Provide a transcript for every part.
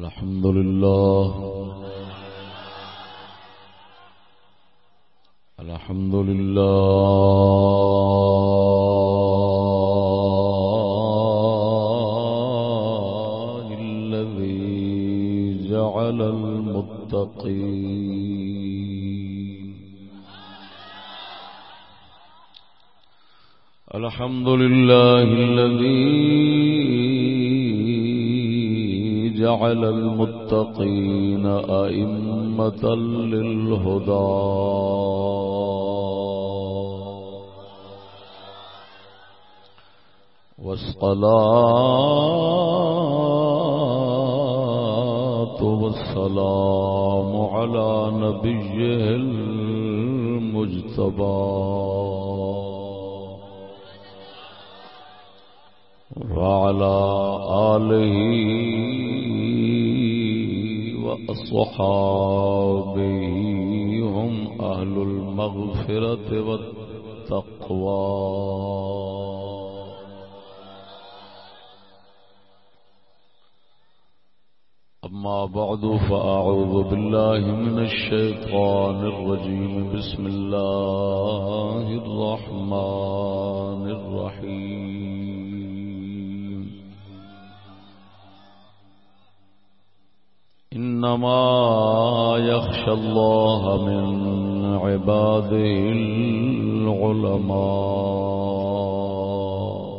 الحمد لله. الحمد لله الذي جعل المتقين. الحمد لله الذي جعل المتقين أئمة للهدى. والصلاة والسلام على نبيه المجتبى. وعلى آله وأصحابه هم أهل المغفرة والتقوى. أما بعد فأعوذ بالله من الشيطان الرجيم. بسم الله الرحمن يخشى الله من عباده العلماء.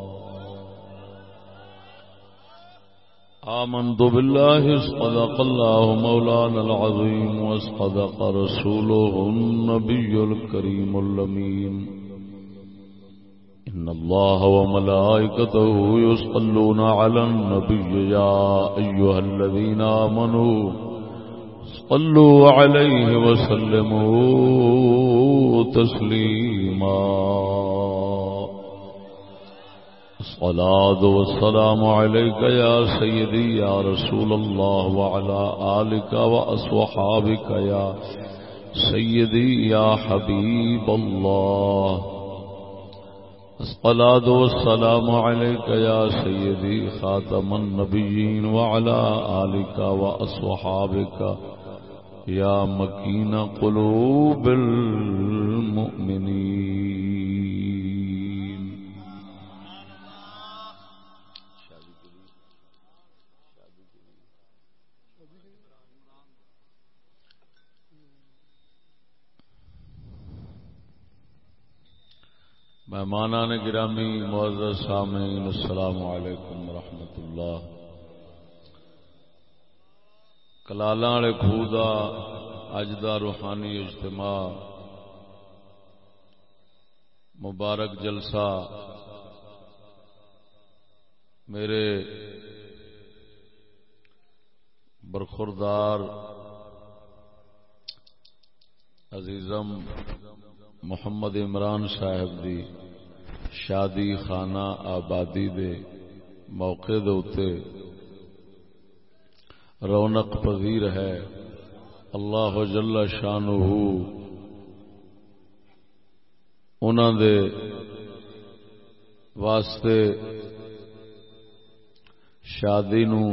آمنت بالله اصدق الله مولانا العظيم واصدق رسوله النبي الكريم اللمين إن الله وملائكته يصلون على النبي يا أيها الذين آمنوا صلوا عليه وسلموا تسليما. الصلاة والسلام عليك يا سيدي يا رسول الله وعلى آلك وأصحابك يا سيدي يا حبيب الله. الصلاة والسلام عليك يا سيدي خاتم النبيين وعلى آلك وأصحابك يا مكين قلوب المؤمنين مہمانان گرامی معزز سامعین السلام علیکم ورحمۃ اللہ۔ کلالاں والے خوہ دا اج دا روحانی اجتماع مبارک جلسہ میرے برخوردار عزیزم محمد عمران صاحب دی شادی خانہ آبادی دے موقع دے رونق پذیر ہے۔ اللہ جل شانہ انہوں دے واسطے شادی نو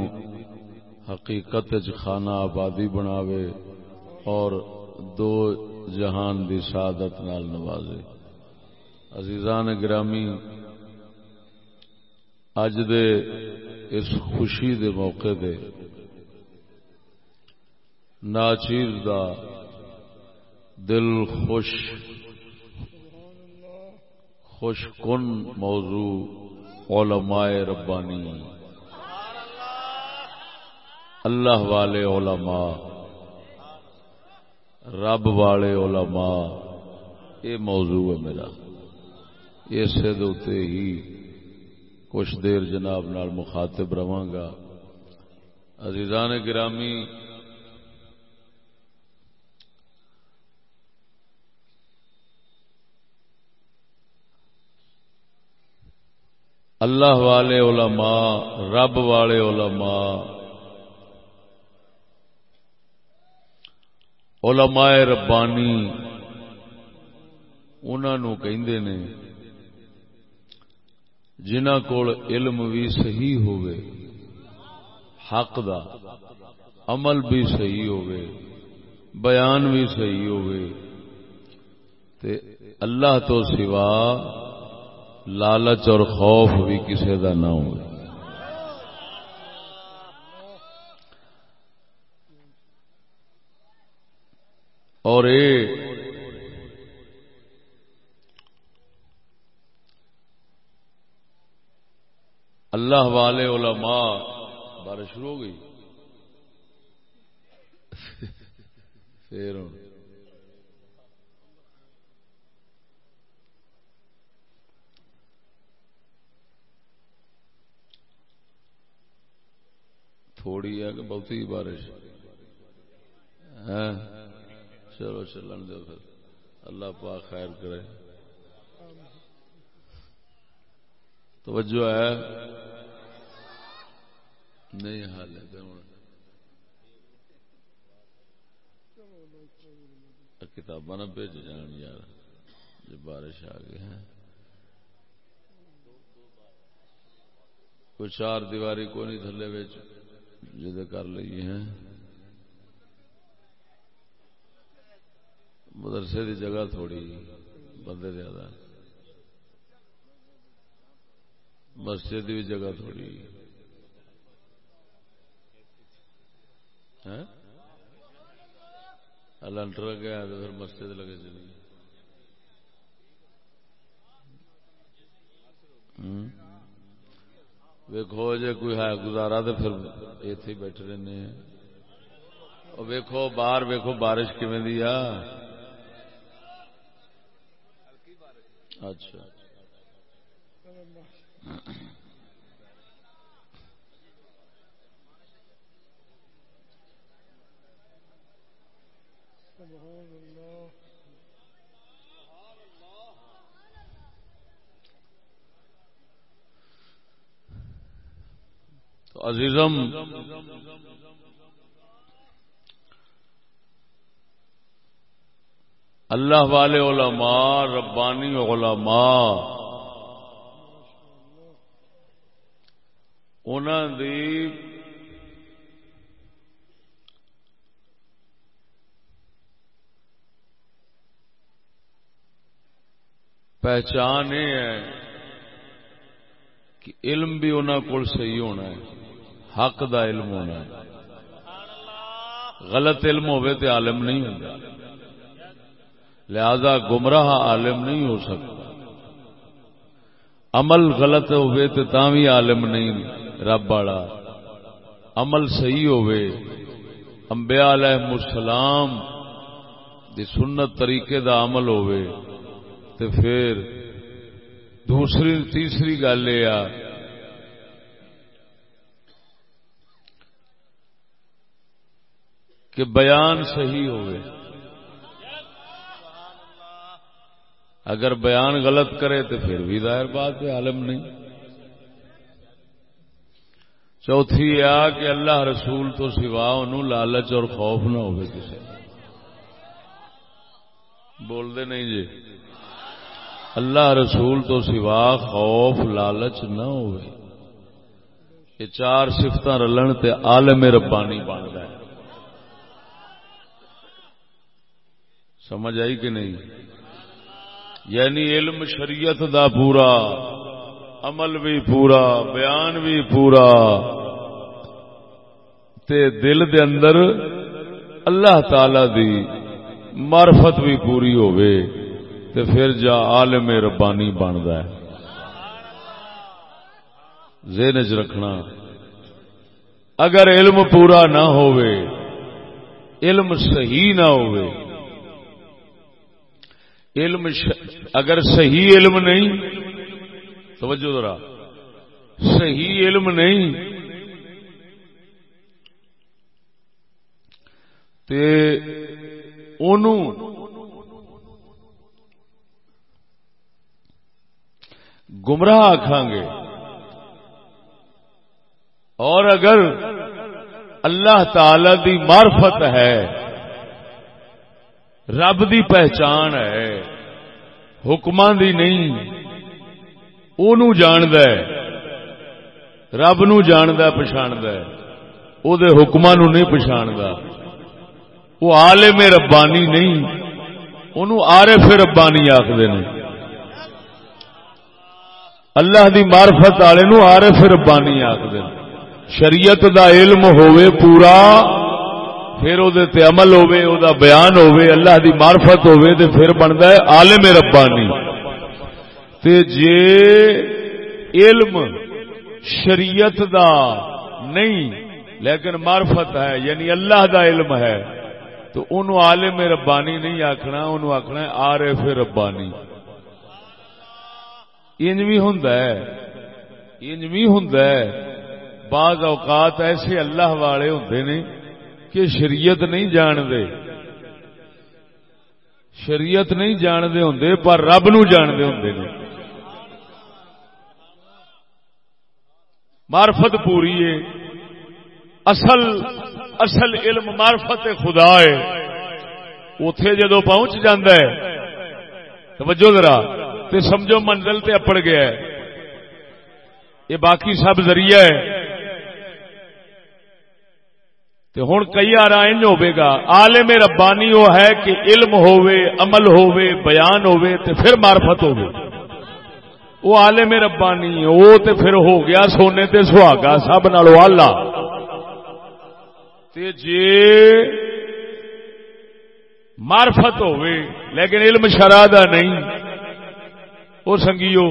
حقیقت خانہ آبادی بناوے اور دو جہان دی سعادت نال نوازے۔ عزیزان گرامی، اج دے اس خوشی دے موقع دے ناچیر دا دل خوش خوش کن موضوع علماء ربانی۔ اللہ والے علماء، رب والے علماء، یہ موضوع ہے میرا۔ اسے دوتے ہی کچھ دیر جناب نال مخاطب رواں گا۔ عزیزان گرامی اللہ والے علماء، رب والے علماء۔ علماء ربانی انہوں کہندے نے جنہ کول علم بھی صحیح ہوئے حق دا، عمل بھی صحیح ہوئے بیان بھی صحیح ہوئے تے اللہ تو سوا لالچ اور خوف بھی کسی کا نہ ہو اور اے اللہ والے علماء، بارش شروع ہو گئی۔ پھر تھوڑی ہے کہ بہت ہی بارش۔ ہاں۔ چلو، چلن دو پھر۔ اللہ پاک خیر کرے۔ توجہ ہے؟ نہیں حال ہے۔ کتاباں نہ بھیج جان یار۔ جب بارش آ گئی ہے کوئی چار دیواری کو نہیں تھلے بچ جدے کر لیے ہیں۔ مدرسے دی جگہ تھوڑی، بندے زیادہ۔ مسجد بھی جگہ تھوڑی۔ ہاں؟ لنٹر گیا تو پھر مسجد لگے چلی۔ ویکو جی کوئی ہے گزارا تو پھر اتے بیٹھے رہنے۔ ویکو باہر ویکو بارش کیون دیا اچھا۔ سبحان اللہ۔ تو عزیزم، اللہ والے علماء، ربانی علماء انہوں دی پہچان یہ ہے کہ علم بھی انہوں کو صحیح ہونا ہے۔ حق دا علم ہونا ہے۔ غلط علم ہوئے تو عالم نہیں ہوتا لہذا گمراہ عالم نہیں ہو سکتا۔ عمل غلط ہوئے تو بھی عالم نہیں، رب والا۔ عمل صحیح ہوئے۔ انبیاء علیہ السلام دی سنت طریقے دا عمل ہوئے۔ تو پھر دوسری، تیسری گل یہ کہ بیان صحیح ہوئے۔ اگر بیان غلط کرے تو پھر بھی ظاہر بات ہے، عالم نہیں۔ چوتھی آ کہ اللہ رسول تو سوا انہوں لالچ اور خوف نہ ہو کسی۔ بول دے نہیں جی۔ اللہ رسول تو سوا خوف، لالچ نہ ہوئے۔ یہ چار سفت رلن تے عالم ربانی بنتا ہے سمجھ آئی کہ نہیں؟ یعنی علم شریعت دا پورا، عمل بھی پورا، بیان بھی پورا۔ تے دل دے اندر اللہ تعالی دی معرفت بھی پوری ہوئے تے پھر جا عالم ربانی بنتا ہے۔ ذہن چ رکھنا، اگر علم پورا نہ ہوئے علم صحیح نہ ہوئے علم ش... اگر صحیح علم نہیں، توجہ ذرا، صحیح علم نہیں، تے گمراہ آخان گے۔ اور اگر اللہ تعالی دی معرفت ہے رب دی پہچان ہے حکم دی نہیں وہ جاند رب نو جاند پچھاند وہ حکم نہیں پچھاڑتا وہ عالم ربانی نہیں ان آرف ربانی آخر اللہ دی مارفت والے نو آرف ربانی آخر شریعت دا علم ہوئے پورا پھر وہ عمل ہوئے او دا بیان ہوئے اللہ دی مارفت ہوئے تے پھر بنتا ہے عالم ربانی۔ تے جے علم شریعت دا نہیں، لیکن معرفت ہے یعنی اللہ دا علم ہے، تو انہوں عالم ربانی نہیں آخنا انہوں آخنا عارف ربانی۔ انج بھی ہوں انج بھی ہوں بعض اوقات ایسے اللہ والے ہوں نے کہ شریعت نہیں جانتے۔ شریعت نہیں جانتے ہوں پر رب نو جانتے ہوں مارفت پوری ہے۔ اصل اصل علم معرفت خدا ہے۔ اتے جدو پہنچ جاندہ ہے۔ توجہ ذرا، تے سمجھو منزل تے اپڑ گیا ہے۔ یہ باقی سب ذریعہ ہے۔ تے ہوں کئی آر ہوے گا۔ عالم ربانی وہ ہے کہ علم ہووے عمل ہووے بیان ہووے تے پھر معرفت ہووے وہ عالم ربانی وہ تے پھر ہو گیا سونے تے سہاگا سب نالو آلہ۔ تے جے مارفت ہوئے، لیکن علم شرادہ نہیں۔ وہ سنگیو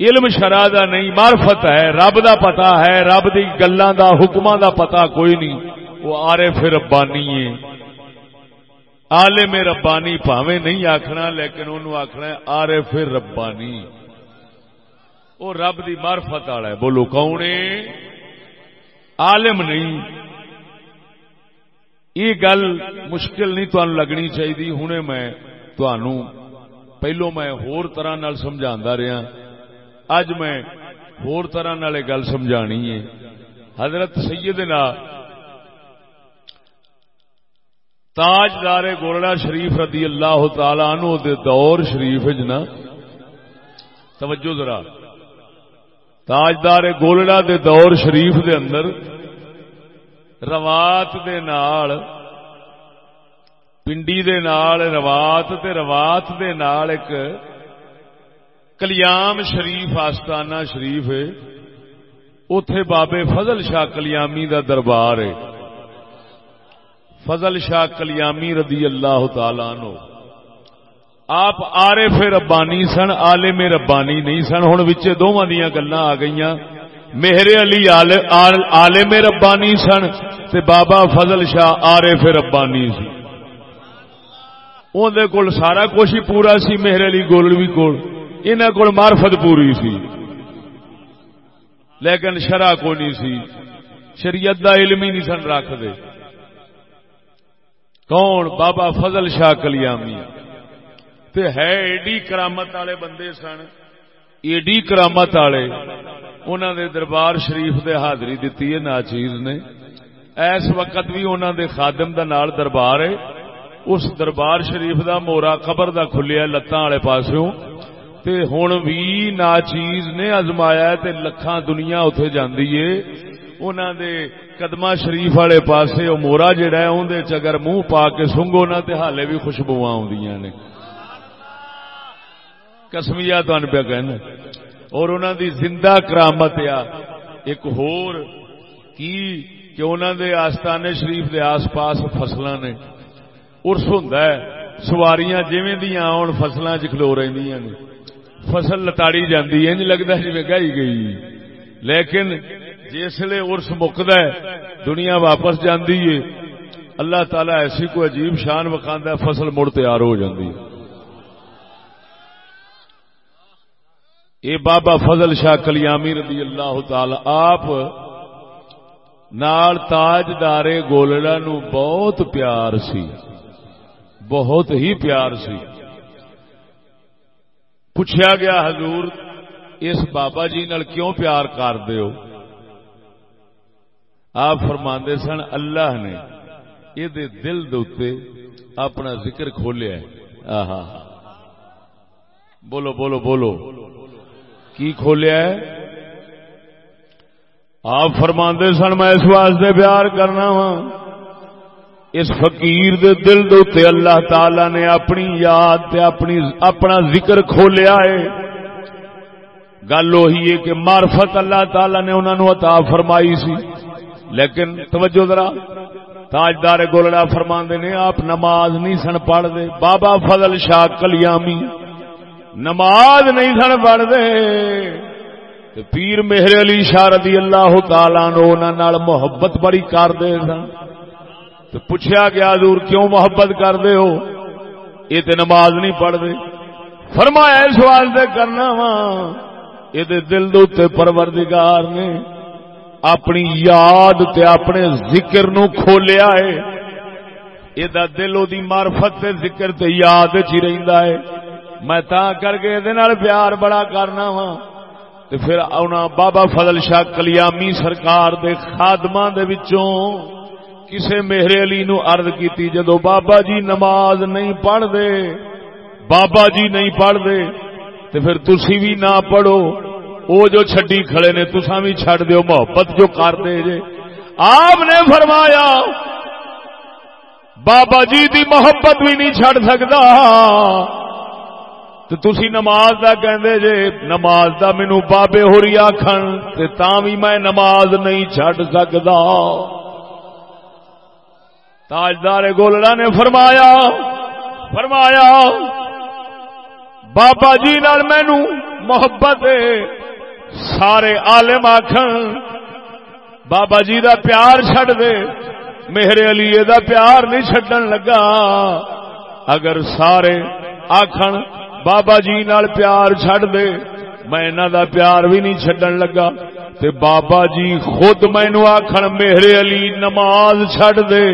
علم شرادہ نہیں مارفت ہے، رب دا پتا ہے، رب دی گلان دا، حکماں دا پتا کوئی نہیں۔ وہ آرے پھر ربانی ہے۔ آلے میں ربانی پاوے نہیں آکھنا، لیکن انہوں آکھنا ہے آرے پھر ربانی۔ وہ رب دی مارفت آڑا ہے۔ بولو کونے عالم نہیں۔ یہ گل مشکل نہیں تو لگنی چاہیے ہوں میں پہلو میں ہور طرح نال سمجھا رہا اج میں ہور طرح نال گل سمجھانی ہے۔ حضرت سیدنا تاجدار گولڑا شریف رضی اللہ تعالی عنہ دے دور شریف جنا توجہ ذرا، تاجدار گولڑا دے دور شریف دے اندر روات دے نال، پنڈی دے نال، روات تے روات دے نال ایک کلیام شریف آستانہ شریف ہے اتے بابے فضل شاہ کلیامی دا دربار ہے فضل شاہ کلیامی رضی اللہ تعالی نو آپ آرے پھر ربانی سن آلے میں ربانی نہیں سن ہوں بچے دونوں دیا گلا آ گئی میرے علی عالم ربانی سن تے بابا فضل شاہ آرے پھر ربانی سی اندر کول سارا کچھ ہی پورا سی میرے علی گول بھی کول انہوں کول مارفت پوری سی، لیکن شرح کو نہیں سی، شریعت دا علم ہی نہیں سن رکھ دے کون؟ بابا فضل شاہ کلیامی۔ تے ہے ایڈی کرامت والے بندے سن، ایڈی کرامت والے۔ انہوں دے دربار شریف دے حاضری دیتی ہے، ناچیز نے۔ اس وقت بھی انہوں دے خادم دا نال دربار ہے۔ اس دربار شریف دا مورا قبر دا کھلیا لتاں والے پاسوں۔ تے ہن بھی ناچیز نے ازمایا تے لکھاں دنیا اوتھے جاندی ہے۔ انہوں دے قدمہ شریف والے پاسے او مورا جڑا ہے اون دے چ اگر منہ پا کے سنگو نہ تے حالے بھی خوشبو آوندیاں نے۔ کسمیا تن پہ کہنا اور انہوں دی زندہ کرامت آ۔ ایک ہور کی کہ انہوں دے آستانے شریف دے آس پاس فصل نے۔ ارس ہوں سواریاں جویں دیا آن فصل چلو رہی نے۔ فصل لتاڑی جاتی انج لگتا جی گائی گئی۔ لیکن جسے ارس مکد دنیا واپس جاندی ہے، اللہ تعالی ایسی کوئی عجیب شان وکھا فصل مڑ تیار ہو جاتی ہے اے بابا فضل شاہ کلیامی رضی اللہ تعالی، آپ نال تاج دارے گولڑا نو بہت پیار سی، بہت ہی پیار سی۔ پوچھا گیا حضور، اس بابا جی نال کیوں پیار کر ہو؟ آپ فرماندے سن، اللہ نے یہ دل دے اپنا ذکر کھولیا آہا۔ بولو بولو بولو۔ کی کھولیا ہے؟ آپ فرما سن، میں اس واسطے پیار کرنا وا اس فقیر دے دل دے اللہ تعالی نے اپنی یاد تے اپنی اپنا ذکر کھولیا ہے۔ گل وہی ہے کہ معرفت اللہ تعالی نے انہوں عطا فرمائی سی۔ لیکن توجہ ذرا، تاجدار گولڑا فرما نے، آپ نماز نہیں سن پڑھ دے بابا فضل شاہ کلیامی، نماز نہیں سن پڑھ دے پیر مہر علی شاہ رضی اللہ تعالی نو محبت بڑی کر دے سن۔ تو پوچھا گیا، حضور کیوں محبت کر دے ہو؟ یہ تو نماز نہیں پڑھ دے فرمایا، اس واسطے کرنا وا۔ یہ دل دے پروردگار نے اپنی یاد تے اپنے ذکر نو کھولیا ہے۔ یہ دل دی معرفت تے ذکر تے یاد چ رہندا ہے۔ میں تا کر کے یہ پیار بڑا کرنا وا۔ تے پھر آنا بابا فضل شاہ کلیامی سرکار دے خادماں دے وچوں کسے میرے علی نو عرض کیتی جدو بابا جی نماز نہیں پڑھ دے بابا جی نہیں پڑھ دے تے پھر تسی بھی نہ پڑھو، او جو چھڈی کھڑے نے تسا بھی چھڈ دیو، محبت جو کر دے جے۔ آپ نے فرمایا، بابا جی دی محبت بھی نہیں چھڈ سکتا تو تسی نماز دا کہندے جے، نماز دا مینو بابے ہو رہی آخن تاں بھی میں نماز نہیں چھڈ سکتا تاجدار گولڑا نے فرمایا فرمایا، بابا جی نال مینو محبت سارے عالم آخر بابا جی دا پیار چھڈ دے۔ میرے علی دا پیار نہیں چڈن لگا۔ اگر سارے آخر بابا جی نال پیار چھڈ دے، میں دا پیار بھی نہیں چڈن لگا۔ تے بابا جی خود مینو آخر میرے علی نماز چھڈ دے۔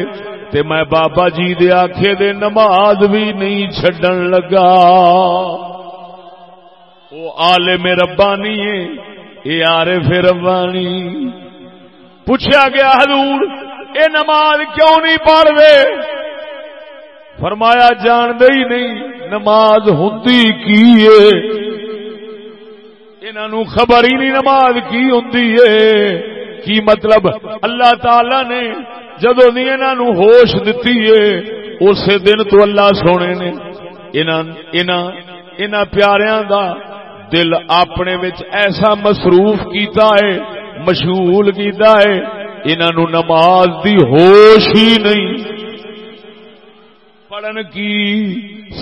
تے میں بابا جی دے آکھے دے نماز بھی نہیں چھڈن لگا۔ وہ عالم ربانی ہے یہ عارف ربانی۔ پوچھا گیا حضور، اے نماز کیوں نہیں پڑھ دے فرمایا جان دے ہی نہیں، نماز ہوندی کی ہے؟ انہوں خبر ہی نہیں نماز کی ہوندی ہے۔ کی مطلب؟ اللہ تعالی نے جدو انہوں ہوش دتی ہے، اسی دن تو اللہ سونے نے پیاروں دا دل اپنے وچ ایسا مصروف کیتا ہے، مشغول کیتا ہے انہوں نماز دی ہوش ہی نہیں۔ پڑھن کی،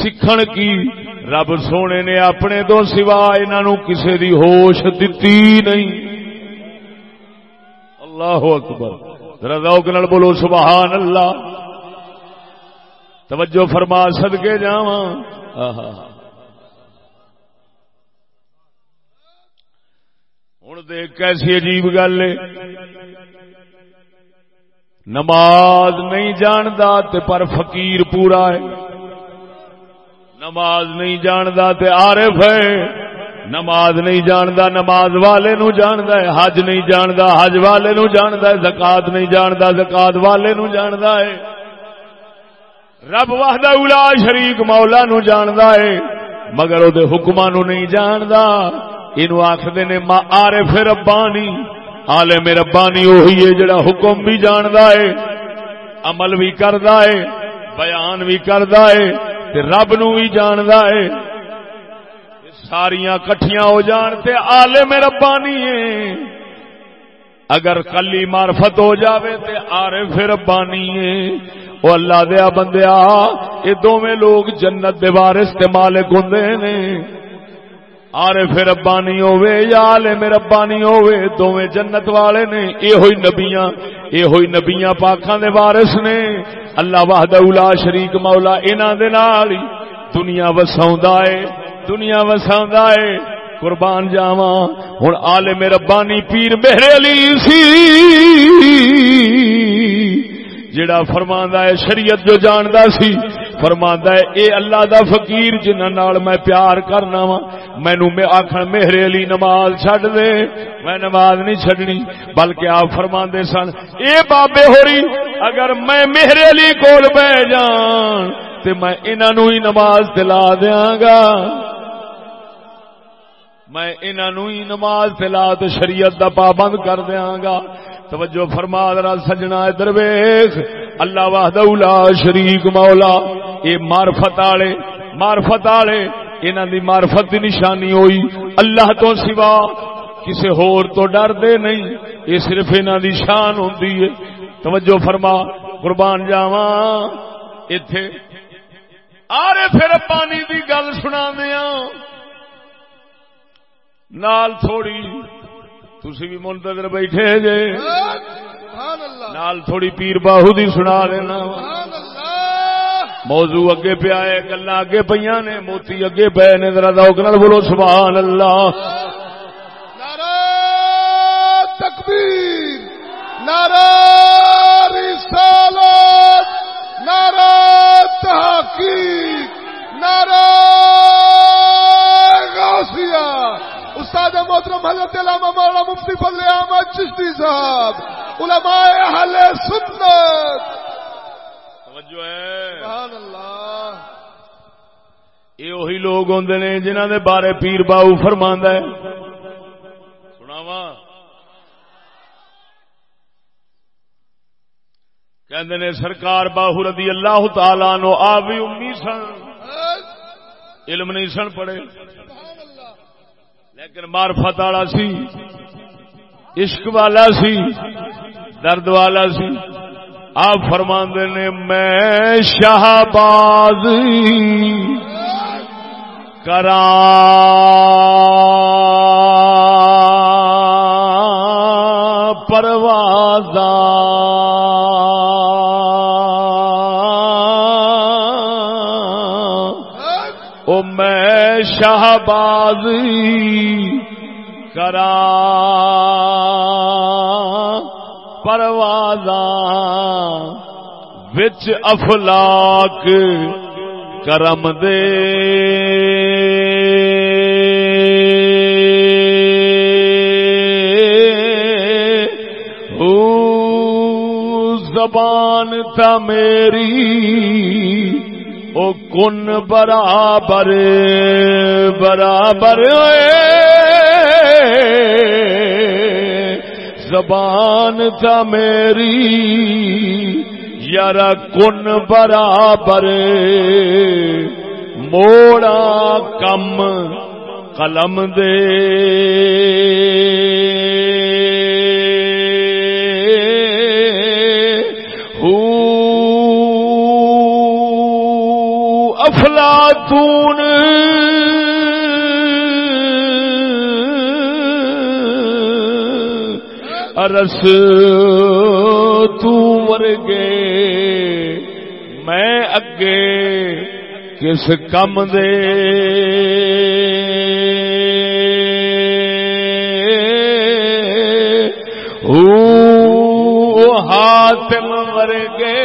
سیکھن کی، رب سونے نے اپنے تو سوا انہوں کسی دی ہوش دتی نہیں۔ اللہ اکبر. ذوق نال بولو، سبحان اللہ. توجہ فرما سد کے جا ہوں دیکھ کیسی عجیب گل ہے. نماز نہیں جانتا پر فقیر پورا ہے. نماز نہیں جانتا عارف ہے. نماز نہیں جانتا نماز والے نو جاندا ہے، حج نہیں جانتا حج والے نو جاندا ہے، زکات نہیں جانتا زکات والے نو جاندا ہے۔ رب وحدہ اولا شریک مولا نو جاندا ہے، مگر او دے حکماں نو نہیں جاندا۔ اینو آکھدے نے، ما عارف ربانی، عالم ربانی وہی ہے جڑا حکم بھی جاندا ہے، عمل بھی کردا ہے، بیان بھی کردا ہے، تے رب نو بھی جاندا ہے۔ ساریاں کٹھیاں ہو جان تے عالم ربانی ہے اگر کلی معرفت ہو جاوے تے عارف ربانی ہے او اللہ دیا بندیا، یہ دونوں لوگ جنت دے وارث تے مالک ہوندے نے۔ عارف ربانی ہوے یا عالم ربانی ہوے دوویں جنت والے نے۔ اے ہوئی نبیاں اے ہوئی نبیاں پاکاں دے وارث نے۔ اللہ وحدہ لا شریک مولا انہاں دے نال دنیا وساوندا ہے۔ دنیا وسا ہے قربان جاوا ہوں آلے میرا بانی پیر میرے علی سی جڑا فرما ہے شریعت جو جاندا سی۔ فرما ہے اے اللہ دا فقیر جنہ نال میں پیار کرنا وا مینو میں آخر میرے علی نماز چھڈ دے۔ میں نماز نہیں چھڈنی، بلکہ آپ فرما سن، اے بابے ہو رہی اگر میں میرے علی کول بہ جان تے میں انہوں ہی نماز دلا دیاں گا۔ میں انہوں ہی نماز تلاوت شریعت دا پابند کر دیاں گا۔ توجہ فرما، ذرا سجنا درویش۔ اللہ وحدہ لا شریک مولا۔ اے معرفت والے معرفت والے انہاں دی معرفت دی نشانی ہوئی۔ اللہ تو سوا کسے ہور تو ڈر دے نہیں۔ یہ صرف انہاں دی شان ہوندی ہے۔ توجہ فرما، قربان جاواں۔ ایتھے آرے پھر پانی دی گل سنا دیا ہاں۔ نال تھوڑی تھی بھی منتظر بیٹھے جے۔ نال تھوڑی پیر باہو دی سنا دینا موضوع اگے پہ آئے گلا اگے پہ نے موتی اگے پے نے ذرا دوک نال بولو سبحان اللہ۔ نعرہ تکبیر نعرہ رسالت نعرہ تحقیق نعرہ غوثیہ استاد محترم حضرت علامہ مولانا مفتی فضل احمد چشتی صاحب علماء اہل سنت۔ توجہ ہے۔ سبحان اللہ۔ یہ وہی لوگ ہوندے نے جنہاں دے بارے پیر باؤ فرماندا ہے۔ سناواں۔ کہندے نے سرکار باہو رضی اللہ تعالی آپ بھی امی سن۔ علم نہیں سن پڑے لیکن مارفت والا سی، عشق والا سی، درد والا سی۔ آپ فرماندے نے، میں شہباز کرا پروازہ میں شہبازی کرا پروازاں وچ افلاک کرم دے۔ زبان تھا میری او کن برابر برابر زبان تھا میری یار کن برابر موڑا کم قلم دے۔ افلاطون رس ورگے میں اگے کس کم دے؟ ہاتم ورگے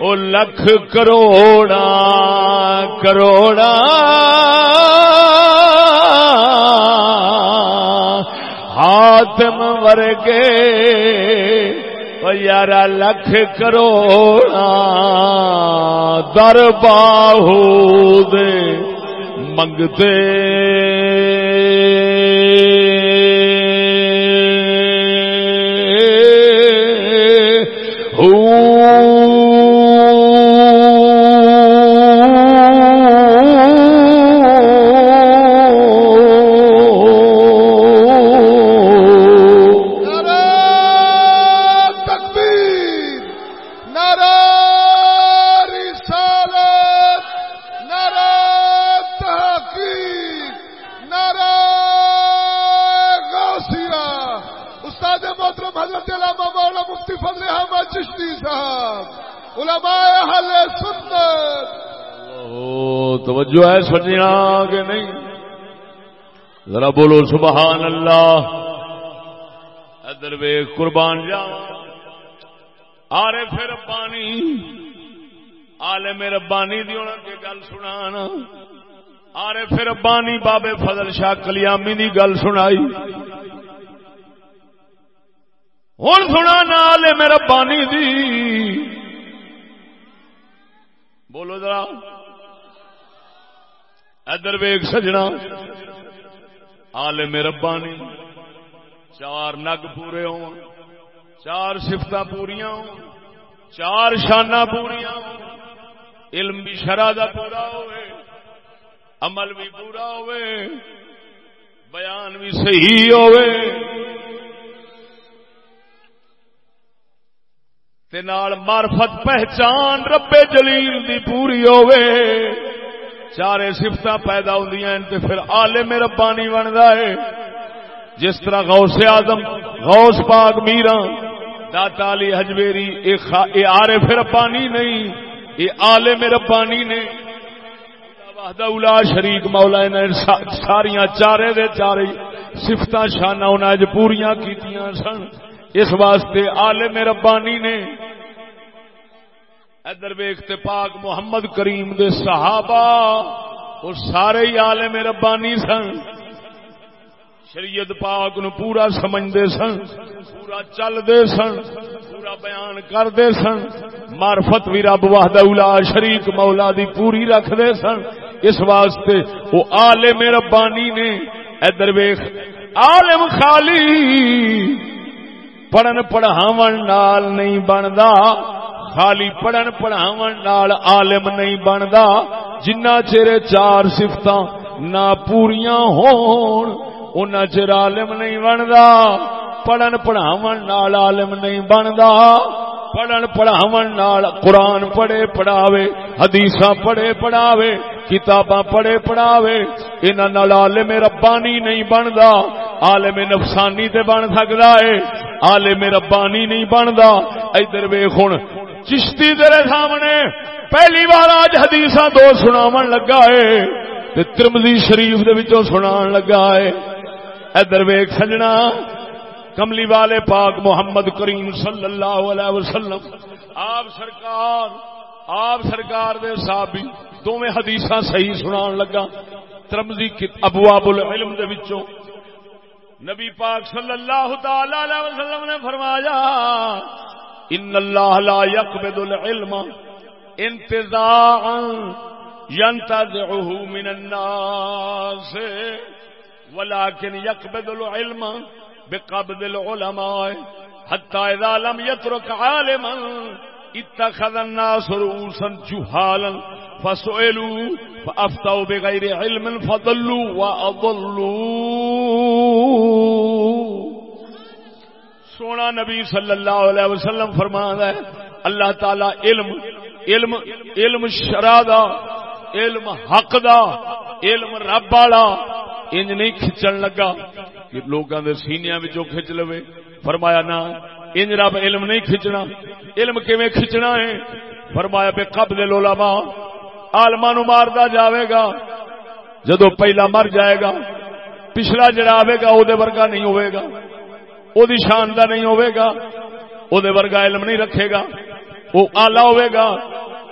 او لکھ کروڑا کروڑا۔ ہاتم ورگے او یارا لکھ کروڑا۔ در باہو دے منگتے۔ توجہ ہے سجنا کہ نہیں؟ ذرا بولو سبحان اللہ۔ ادر وے قربان جا آرے پھر پانی آلے میرے بانی دی ہونا کے گل سنانا آرے پھر بانی بابے فضل شاہ کلیامی دی گل سنائی۔ ہوں سنا آلے میرے بانی دی۔ بولو ذرا۔ ادر ویگ سجنا۔ آل ربانی۔ چار نگ پورے ہو چار سفت پوریا ہو چار شانہ پوریا علم بھی شرح کا پورا ہوئے۔ عمل بھی پورا ہوئے۔ بیان بھی صحیح ہوئے۔ تے نال معرفت پہچان رب جلیل دی پوری ہوے چارے سفت پیدا تے پھر عالم ربانی بنتا ہے۔ جس طرح غوث آدم غوث پاک میرا داتا علی حجویری، اے آرے پھر ربانی نہیں، اے عالم ربانی نے وحدہ اولا شریک مولا نے ساریاں چارے دے چارے سفت شانہ انہیں پوریاں کیتیاں سن۔ اس واسطے عالم ربانی نے ادھر ویختے پاک محمد کریم دے صحابہ وہ سارے ہی عالم ربانی سن۔ شریعت پاک نو پورا سمجھتے سن، پورا چلتے سن، پورا بیان کرتے سن۔ مارفت بھی رب واہد الا شریک مولا دی پوری رکھتے سن۔ اس واسطے وہ عالم ربانی نے ادھر ویخ عالم خالی پڑھن پڑھاو نال نہیں بنتا خالی پڑھن پڑھاو نال عالم نہیں بنتا جنہ چر چار سفت نہ پوریا ہون چر عالم نہیں بنتا پڑھن پڑھاو نال عالم نہیں بنتا پڑھن پڑھاو نال قرآن پڑھے پڑھاوے حدیث پڑھے پڑھاوے، کتاباں پڑھے پڑھاوے انہوں عالم ربانی نہیں بنتا عالم نفسانی تے بن سکتا ہے، عالم ربانی نہیں بنتا ادھر ویخ ہوں چشتی تیرے سامنے، پہلی بار آج حدیث دو سناو لگا ہے ترمزی شریف دے سنا لگا ہے۔ ادھر ویخ سجنا، کملی والے پاک محمد کریم صلی اللہ علیہ وسلم، آپ سرکار آپ سرکار دے صحابی، دونوں حدیث صحیح سنا لگا۔ ترمزی ابواب العلم دے وچوں، نبی پاک صلی اللہ تعالی علیہ وسلم نے فرمایا ان اللہ لا يقبض العلم انتزاعا ينتزعه من الناس ولكن يقبض العلم بقبض العلماء حتى اذا لم يترك عالما اتخذ الناس رؤوسا جهالا فسئلوا فافتوا بغير علم فضلوا واضلوا سونا نبی صلی اللہ علیہ وسلم فرما ہے، اللہ تعالی علم علم علم شرع دا، علم حق دا، علم رب والا انج نہیں کھچن لگا کہ لوگوں کے سینیا کھچ لو فرمایا نا انج رب علم نہیں کھچنا۔ علم کیویں کھچنا ہے؟ فرمایا پہ قبل العلماء عالما نو ماردا جاوے گا۔ جدو پہلا مر جائے گا، پچھلا جڑا آئے گا وہ ورگا نہیں ہوئے گا۔ وہ شان کا نہیں ہوئے گا وہ ورگا علم نہیں رکھے گا وہ آلہ ہوئے گا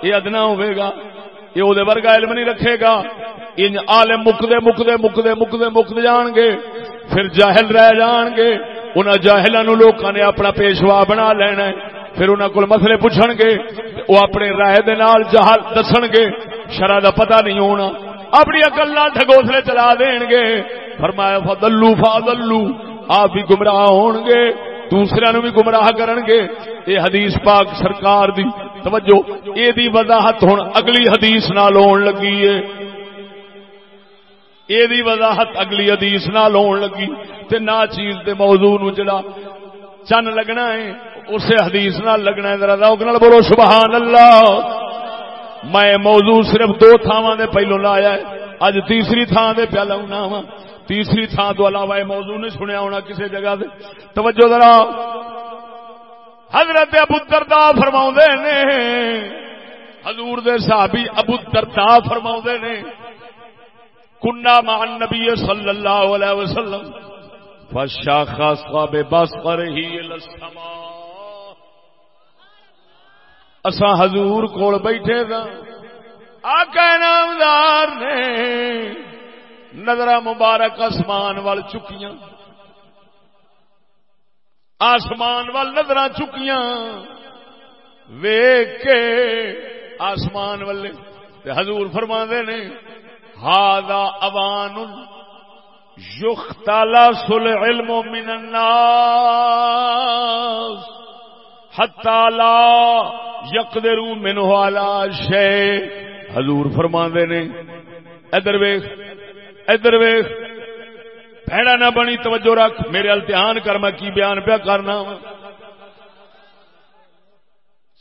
یہ ادنا ہوئے گا یہ وہ ورگا علم نہیں رکھے گا ان آلے مکدے مکدے مکدے مکدے مکد جان گے پھر جاہل رہ جان گے انہوں جاہلوں لوگوں نے اپنا پیشوا بنا لینا ہے پھر انہوں کو مسئلے پوچھن گے وہ اپنے رائے دے نال جہل دسن گے شرح دا پتہ نہیں ہونا اپنی اکل ڈگوسلے چلا دین گے فرمایا فضلو فضلو آپ بھی گمراہ ہون گے دوسرے نو بھی گمراہ کرن گے یہ حدیث پاک سرکار دی، توجہ، اے دی وضاحت ہن اگلی حدیث نال ہون لگی ہے اے دی وضاحت اگلی حدیث نال ہون لگی۔ تے نا چیز دے موضوع نو جڑا چن لگنا ہے اسے حدیث نال لگنا ہے ذرا ذوق نال بولو سبحان اللہ میں موضوع صرف دو تھاواں دے پہلو لایا ہے اج تیسری تھان دے پیا لاؤنا وا تیسری تھان تو علاوہ یہ موضوع نہیں سنیا ہونا کسی جگہ سے توجہ ذرا. حضرت ابو دردا فرما نے. حضور دے صحابی ابو دردا فرما نے. کنا مان نبی صلی اللہ علیہ وسلم. فشاخا صاب بس پر ہی اسا حضور کول بیٹھے تھا آقا نامدار نے. نظر مبارک آسمان وال چکیاں۔ آسمان وال نظر چکیاں۔ ویگ کے آسمان والے حضور فرما نے ہادا اوان یختالا سل علم من الناس حتی لا یقدرو منہ علا شے حضور فرما نے، ادھر ویخ ادھر ویخ۔ بھڑا نہ بنی، توجہ رکھ۔ میرے التحان کر، میں کی بیان پیا کرنا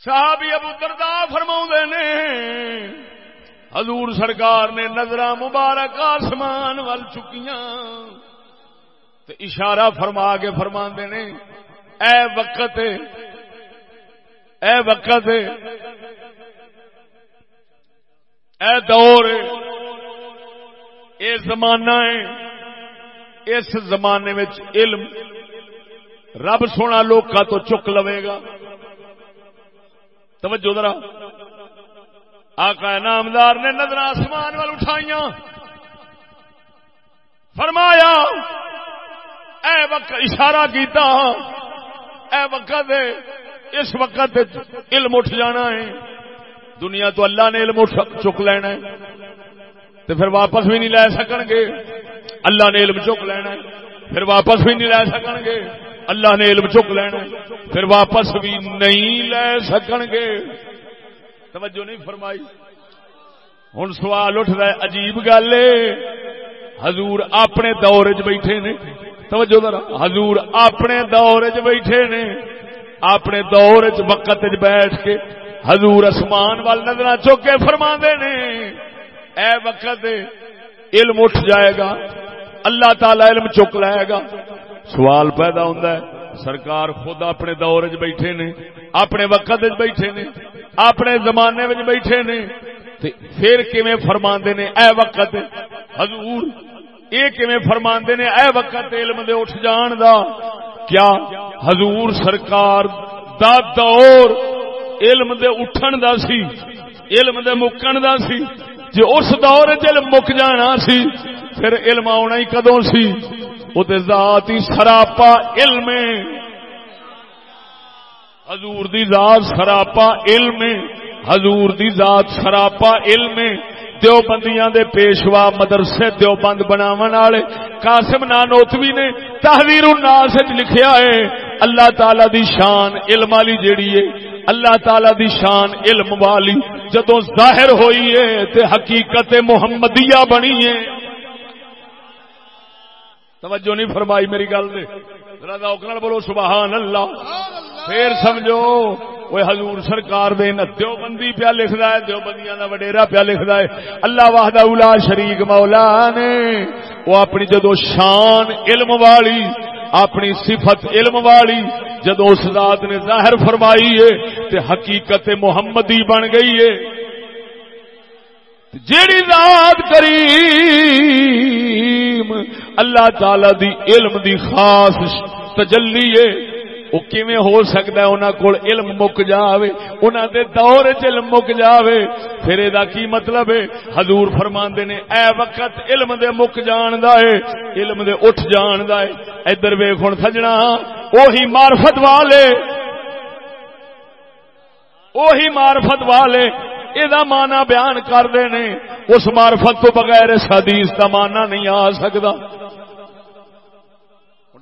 صحابی ابو دردا فرما نے، حضور سرکار نے نظر مبارک آسمان وال چکیاں۔ تو اشارہ فرما کے فرما نے، اے وقت اے وقت، اے دور اے زمانہ ہے، اس زمانے میں علم رب سونا لوکا تو چک لوے گا۔ توجہ ذرا۔ آقا نامدار نے نظر آسمان وال اٹھائیاں۔ فرمایا، اے وقت اشارہ کیتا، اے وقت اس وقت علم اٹھ جانا ہے۔ دنیا تو اللہ نے علم چک لینا ہے۔ تو پھر واپس بھی نہیں لے سکن گے اللہ نے علم چک لینا پھر واپس بھی نہیں لے سکن گے اللہ نے علم چک لینا پھر واپس بھی نہیں لے سکن گے توجہ نہیں فرمائی۔ ہوں سوال اٹھ رہا ہے، عجیب گل حضور اپنے دور چ بیٹھے نے۔ توجہ ذرا، حضور اپنے دور چ بیٹھے نے۔ اپنے دور چ وقت بیٹھ کے حضور اسمان وال نظر چوکے فرما نے۔ اے وقت علم اٹھ جائے گا، اللہ تعالی علم چک لائے گا۔ سوال پیدا ہوتا ہے، سرکار خود اپنے دور چ بیٹھے نے، اپنے وقت بیٹھے نے، اپنے زمانے میں بیٹھے نے پھر کیویں فرما نے، اے وقت حضور یہ کیویں فرما نے، اے وقت علم دے اٹھ جان دا۔ کیا حضور سرکار دا دور علم دے اٹھن دا سی، علم دے مکن دا سی؟ جی اس دور علم مک جانا سی، پھر علم آنا ہی کدوں سی؟ وہ ذاتی سراپا علم حضور دی ذات سراپا علم حضور دی ذات سراپا علم دیو بندیاں دے پیشوا مدرسے دیو بند بناون والے، قاسم نانوتوی نے تحویر الناس وچ لکھیا ہے۔ اللہ تعالی دی شان علم والی جیڑی ہے اللہ تعالی دی شان علم والی جدوں ظاہر ہوئی ہے تے حقیقت محمدیہ بنی ہے۔ توجہ نہیں فرمائی میری گل دے۔ ذرا بولو، سبحان اللہ۔ پھر سمجھو وہ حضور سرکار دے دیو بندی پیا لکھدا ہے دیو بندیاں دا وڈیرا پیا لکھدا ہے۔ اللہ وحدہ اولا شریک مولا نے، وہ اپنی جدو شان علم والی اپنی صفت علم والی جدو اس ذات نے ظاہر فرمائی ہے تے حقیقت محمدی بن گئی ہے۔ جیڑی ذات کریم اللہ تعالی دی علم دی خاص تجلی ہے وہ کیویں ہو سکتا ہے انہاں کول علم مک جاوے؟ انہاں دے دور وچ علم مک جاوے؟ پھر اے کی مطلب ہے؟ حضور فرماندے نے، اے وقت علم دے مک جان دا ہے، علم دے اٹھ جان دا ہے۔ ادھر ویکھ، ہن سجنا، اوہی معرفت والے۔ اوہی معرفت والے۔ یہ مانا بیان کرتے ہیں اس معرفت تو بغیر اس حدیث کا مانا نہیں آ سکتا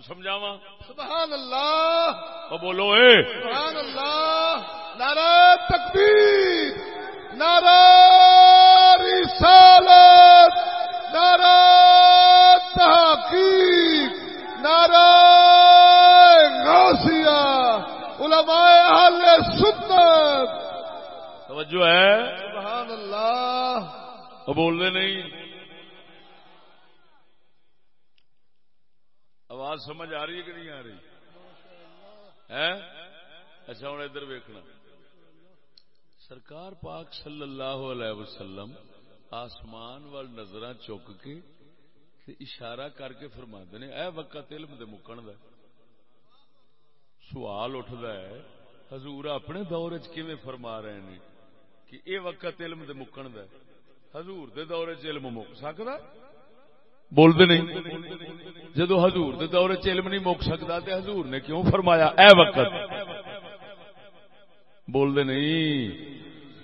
سمجھاوا سبحان اللہ۔ بولو اے۔ سبحان اللہ۔ نعرہ تکبیر۔ نعرہ رسالت۔ نعرہ تحقیق۔ نعرہ غوثیہ علماء اہل سنت۔ توجہ ہے۔ سبحان اللہ۔ وہ بولنے نہیں۔ آواز سمجھ آ رہی ہے کہ نہیں آ رہی؟ ہے اچھا ہوں ادھر ویکنا سرکار پاک صلی اللہ علیہ وسلم آسمان وال نظر چک کے اشارہ کر کے فرما نے، اے وقت علم دے مکن دا۔ سوال اٹھتا ہے، حضور اپنے دور چ فرما رہے ہیں کہ اے وقت علم دے مکن دا حضور دے دور چ علم مک سکتا بولتے نہیں۔ جدو حضور دے دور چ علم نہیں مک سکتا تے حضور نے کیوں فرمایا؟ اے وقت۔ بولتے نہیں۔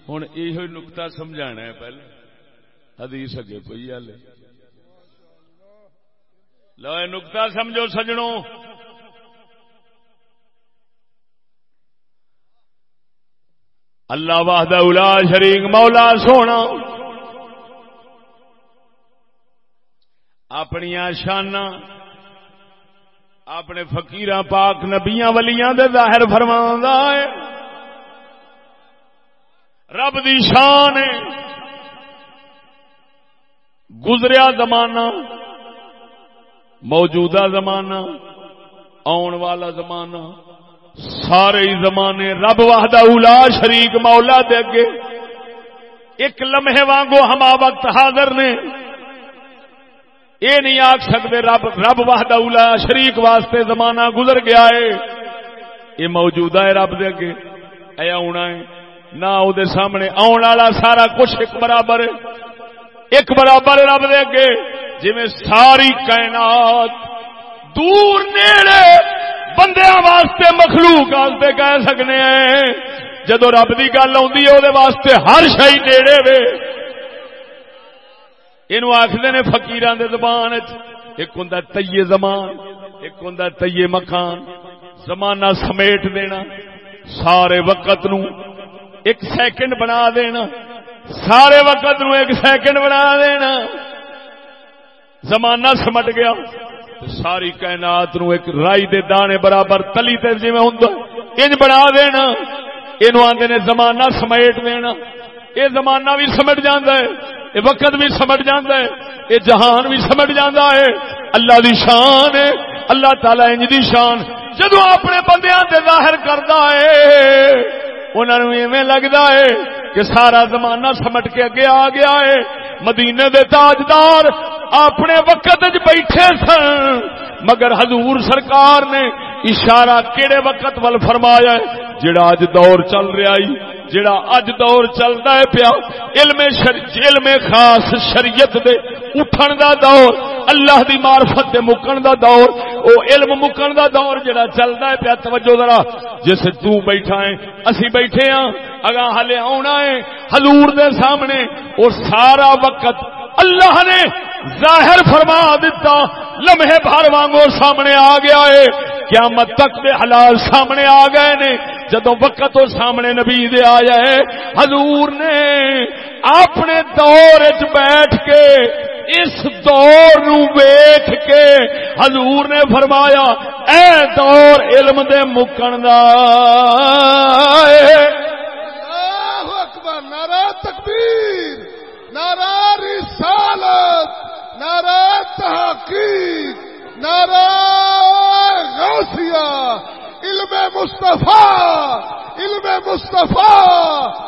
ہوں یہ نکتا سمجھا ہے پہلے۔ حدیث اگے پی لے۔ لو نکتا سمجھو سجنوں۔ اللہ واہدہ الا شریک، مولا سونا۔ اپنی شانہ اپنے فقیر پاک نبیاں ولیاں دے ظاہر فرما ہے۔ رب دی شان ہے۔ گزریا زمانہ، موجودہ زمانہ، آن والا زمانہ، سارے زمانے رب واہدہ اولا شریک مولا دے اگے، ایک لمحے وانگو ہما وقت حاضر نے۔ یہ نہیں آخ سکتے رب رب واہدہ اولا شریک واسطے زمانہ گزر گیا ہے۔ یہ موجودہ ہے رب دے اگے۔ اے آنا ہے۔ نہ او دے سامنے آن والا سارا کچھ ایک برابر ہے۔ ایک برابر ہے رب دے اگے۔ جی ساری کائنات دور نیڑے بندیا واسطے مخلوق واسطے کہہ سکنے ہیں۔ جدو رب کی گل آستے ہر شاہی نیڑے وے۔ یہ آخر نے فکیر زبان ایک ہوں تیے زمان، ایک ہوں تیے مکان، زمانہ سمیٹ دینا، سارے وقت نو ایک سیکنڈ بنا دینا، سارے وقت نو ایک سیکنڈ بنا دینا۔ زمانہ سمٹ گیا ساری کائنات نو ایک رائی دے دانے برابر تلی تے جی ہوں انج بنا دینا۔ یہ آدھے نے زمانہ سمیٹ دینا۔ یہ زمانہ بھی سمٹ جانا ہے، یہ وقت بھی سمٹ جانا ہے، یہ جہان بھی سمٹ جانا ہے۔ اللہ دی شان ہے، اللہ تعالی انج دی شان۔ جدو اپنے بندیاں تے ظاہر کرتا ہے انہوں ایویں لگتا ہے کہ سارا زمانہ سمٹ کے اگے آ گیا ہے۔ مدینے دے تاجدار اپنے وقت بیٹھے سن، مگر حضور سرکار نے اشارہ کہڑے وقت ول فرمایا جڑا اج دور چل رہا ہے۔ جڑا اج دور چلتا ہے پیا، علم شر... علم خاص شریعت دے اٹھن دا دور، اللہ دی معرفت دے مکن دا دور، او علم مکن دا دور جڑا چلتا ہے پیا، توجہ ذرا، جس تو بیٹھا ہے، اسی بیٹھے ہاں اگا ہلے آنا ہے، حضور دے سامنے اور سارا وقت اللہ نے ظاہر فرما دیتا لمحے بھر وانگو سامنے آ گیا ہے، قیامت تک دے حلال سامنے آ گئے نے جدو وقت وہ سامنے نبی دے آیا ہے، حضور نے اپنے دور چ بیٹھ کے اس دور نو ویخ کے حضور نے فرمایا، اے دور علم دے مکن دا۔ اکبر نارا تکبیر نارا رسالت نارا تحقیق نارا غوثیہ۔ علم مصطفیٰ علم مصطفیٰ،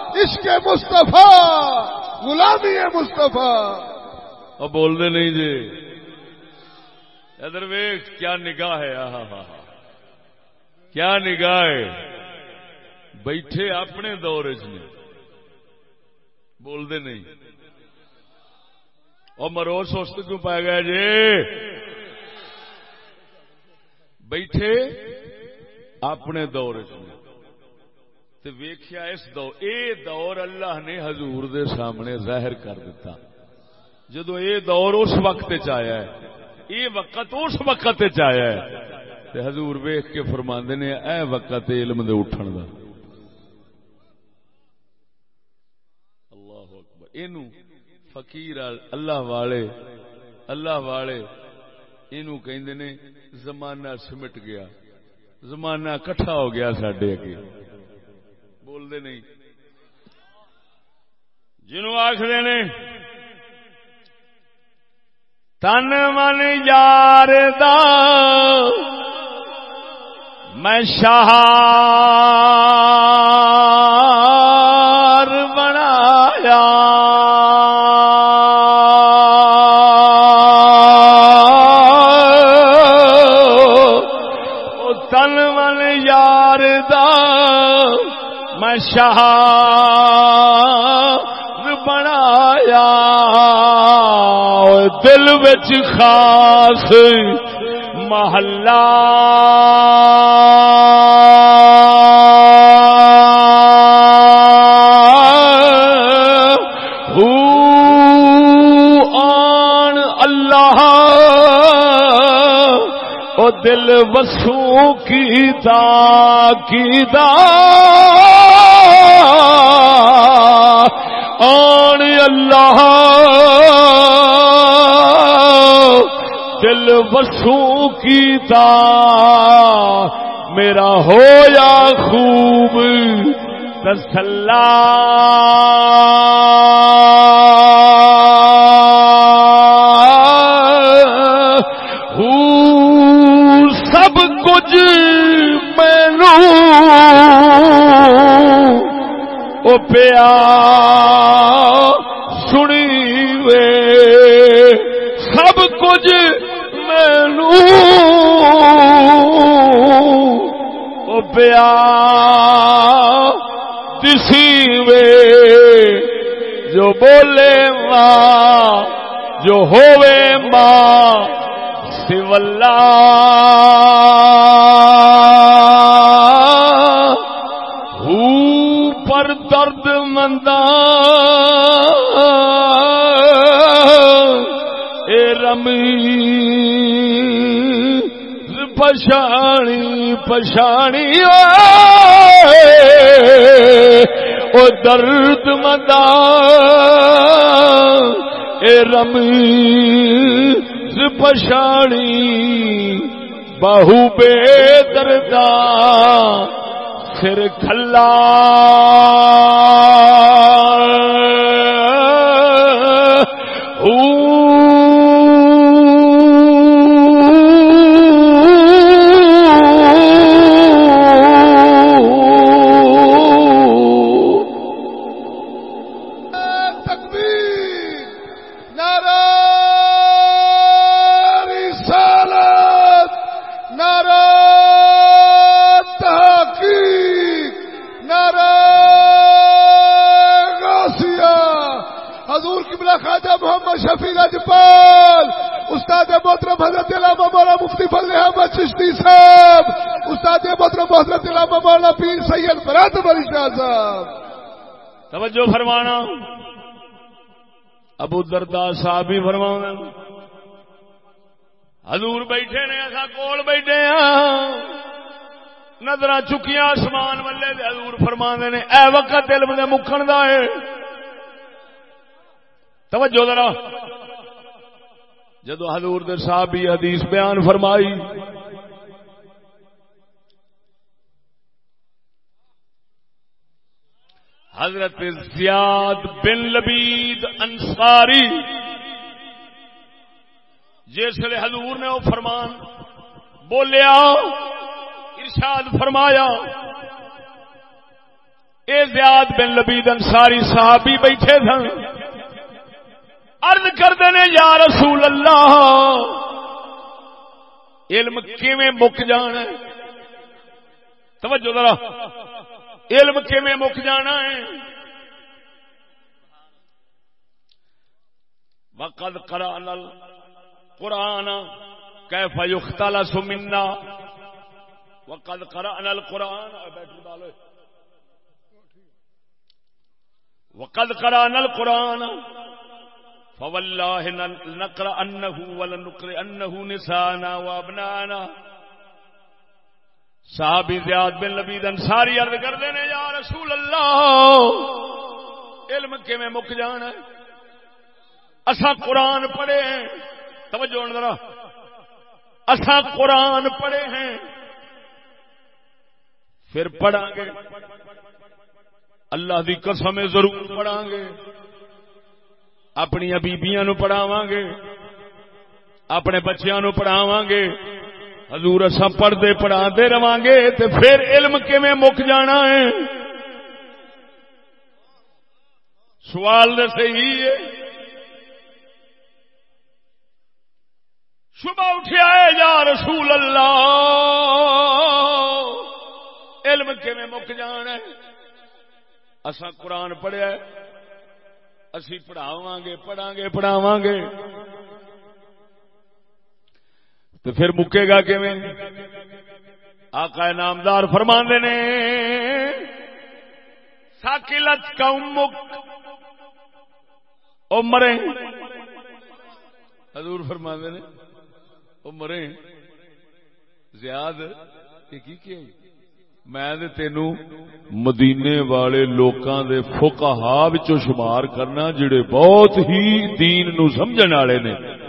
عشق مصطفیٰ، غلامی مصطفیٰ۔ اور بول دے نہیں جی ادھر ویخ کیا نگاہ ہے؟ کیا نگاہ ہے؟ بیٹھے اپنے دور چ بول دے نہیں۔ اور مرو سست کیوں پائے گیا جی؟ بیٹھے اپنے دور ویخیا اس دور، اے دور اللہ نے حضور دے سامنے ظاہر کر دیتا جدو اے دور اس وقت چیا ہے یہ وقت اس وقت چیا ہے، تے حضور ویخ کے فرما نے، اے وقت علم دے اٹھن دا۔ اللہ اکبر۔ اینو فقیر اللہ والے اللہ والے یہ نے، زمانہ سمٹ گیا۔ زمانہ کٹھا ہو گیا سڈے اگے۔ بولتے نہیں۔ جنوں آخر نے، تن من یار دا میں شاہ شاہ بنایا دل بچ خاص محلہ دل وسو کی دا کی دا اللہ دل وسو کی تا میرا ہو یا خوب تسلہ پچھانی او درد مدا اے رمی پشانی بہو بے دردا سر کھلا۔ توجہ فرمانا۔ ابو دردا صاحب بھی فرما حضور بیٹھے نے ایسا کول بیٹھے ہاں۔ نظر چکیاں آسمان والے دے حضور فرما نے، اے وقت علم دے مکھن دا ہے۔ توجہ ذرا۔ جدو حضور دے صاحب حدیث بیان فرمائی حضرت زیاد بن لبید انصاری جس جسے حضور نے وہ فرمان بولیا، ارشاد فرمایا، اے زیاد بن لبید انصاری صحابی بیٹھے سن عرض کرتے نے، یا رسول اللہ، علم کیویں مک جان توجہ ذرا۔ علم کیویں مک جانا ہے؟ وقد قرآن القرآن کیف یختلس منا؟ وقد قرآن القرآن بیٹری ڈالو وقد قرآن القرآن فوالله نقرأ أنه ولنقرأ أنه نسانا وابنانا۔ صحابی زیاد بن لبید انصاری عرض کر دینے یا رسول اللہ، علم کے میں مک جانا ہے؟ اسا قرآن پڑھے ہیں۔ توجہ ذرا۔ اسا قرآن پڑھے ہیں۔ پھر پڑھا گے۔ اللہ دی قسم ضرور پڑھا گے۔ اپنی بیبیاں پڑھاواں گے۔ اپنے بچیاں پڑھاواں گے۔ حضور اساں پڑھدے پڑھاندے رواں گے تے پھر علم کیویں مک جانا ہے؟ سوال دے صحیح ہے۔ شبہ اٹھیا ہے یا رسول اللہ۔ علم کیویں مک جانا ہے؟ اساں قرآن پڑھیا ہے۔ اسی پڑھاواں گے پڑھا گے، پڑھاواں گے۔ تو پھر مکے گا کیویں؟ آقا نامدار فرماندے نے ساکلت کا امک، او مرے۔ حضور فرماندے نے، او مرے۔ زیاد کی کیا میں تینو مدینے والے لوکاں دے فقہا وچوں شمار کرنا جڑے بہت ہی دین نو سمجھن والے نے۔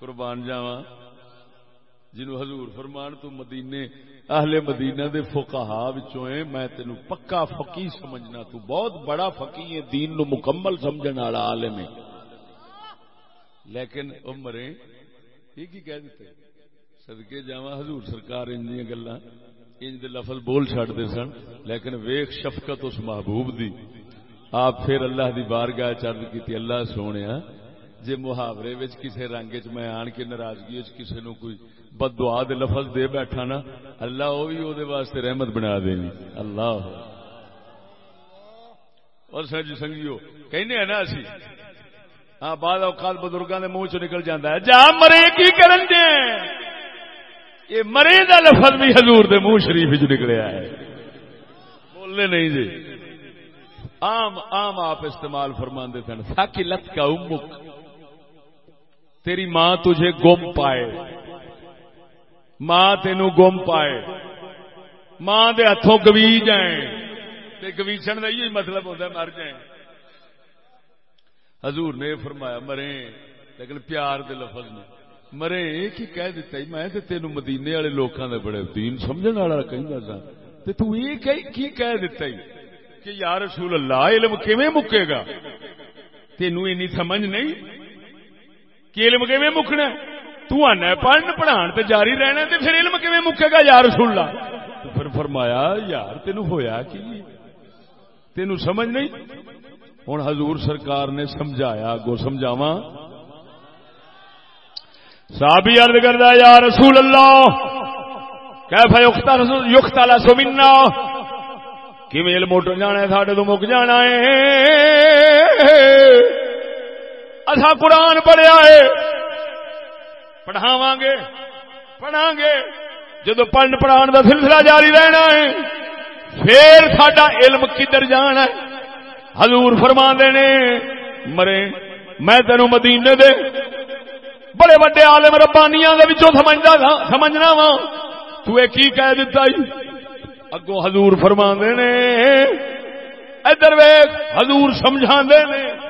قربان جاواں۔ جنو حضور فرمان تو مدینے، اہل مدینہ دے فقہا وچوں ہے میں تینو پکا فقی سمجھنا، تو بہت بڑا فقی ہے، دین نو مکمل سمجھن والا عالم ہے۔ لیکن عمرے یہ کی کہہ دیتے؟ صدقے جاواں، حضور سرکار ان دی گلاں، ان دے لفظ بول چھڑتے سن۔ لیکن ویخ شفقت اس محبوب دی۔ آپ پھر اللہ دی بارگاہ چرد کی اللہ سونے جے محاورے وچ کسے رنگ چ میں آن کے ناراضگی وچ کسے نو کوئی بد دعا دے لفظ دے بیٹھا نا، اللہ او بھی او دے واسطے رحمت بنا دینی۔ اللہ۔ اور سج جی سنگیو کہنے ہیں نا اسی ہاں بعد اوقات بزرگاں دے منہ چ نکل جاندا ہے، جا مرے کی کرن دے؟ یہ مرے کا لفظ بھی حضور دے منہ شریف چ نکلیا ہے بولنے نہیں جی۔ عام عام آپ استعمال فرما سن ساکی لت کا امک۔ تیری ماں تجھے گم پائے۔ ماں تینو گم پائے۔ ماں دے ہاتھوں گوی جائیں تے گویچن کا یہ مطلب ہوتا ہے، مر جائیں۔ حضور نے فرمایا مرے لیکن پیار دے لفظ نے مرے یہ کہہ دیتا ہی میں تین مدینے والے لوگوں نے بڑے دین سمجھنے والا کہیں سا تو یہ کی کہہ دیتا ہی کہ یا رسول اللہ، علم کیویں مکے گا؟ تینوں اینی سمجھ نہیں؟ کہ علم کیویں مکنا تو آنا پڑھن، پڑھان تے جاری رہنا تے پھر علم کیویں مکے گا یا رسول اللہ؟ تو پھر فرمایا، یار تینوں ہویا کی؟ تینوں سمجھ نہیں؟ ہوں حضور سرکار نے سمجھایا گو سمجھاواں۔ صحابی عرض کردا یا رسول اللہ، کیف یختا لا سمنا کیویں علم اٹھ جانا ہے، ساڈے تو مک جانا ہے؟ اسا قرآن پڑھیا ہے۔ پڑھاواں گے، پڑھاں گے۔ جدو پڑھن پڑھان دا سلسلہ جاری رہنا ہے، پھر ساڈا علم کدھر جانا ہے؟ حضور فرما نے، مرے، میں تینوں مدینے دے۔ بڑے بڑے عالم ربانیاں دے وچوں سمجھدا تھا سمجھنا وا۔ تو اے کی کہہ دتا ہی اگوں حضور فرماندے نے، ادھر ویکھ، حضور سمجھاندے نے۔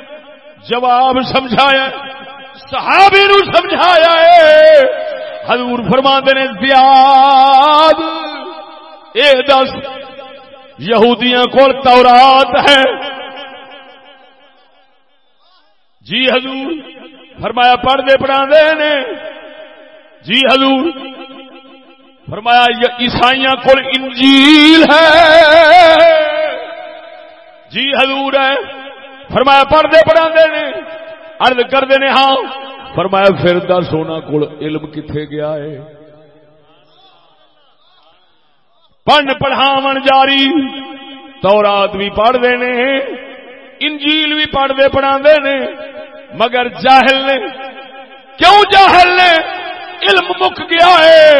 جواب سمجھایا صحابی نو سمجھایا ہے۔ حضور فرماندے نے، زیاد۔ اے دس، یہودیاں کول تورات ہے۔ جی حضور، فرمایا پڑھتے پڑھا نے۔ جی حضور، فرمایا عیسائیاں کو انجیل ہے۔ جی حضور ہے۔ فرمایا پڑھتے پڑھا نے ارد کرتے نے ہاں۔ فرمایا پھر سونا کول علم کتنے گیا ہے؟ پڑھ پڑھاو جاری، تورات بھی پڑھتے نے، انجیل بھی پڑھتے پڑھا نے، مگر جاہل نے، کیوں جاہل نے؟ علم مک گیا ہے۔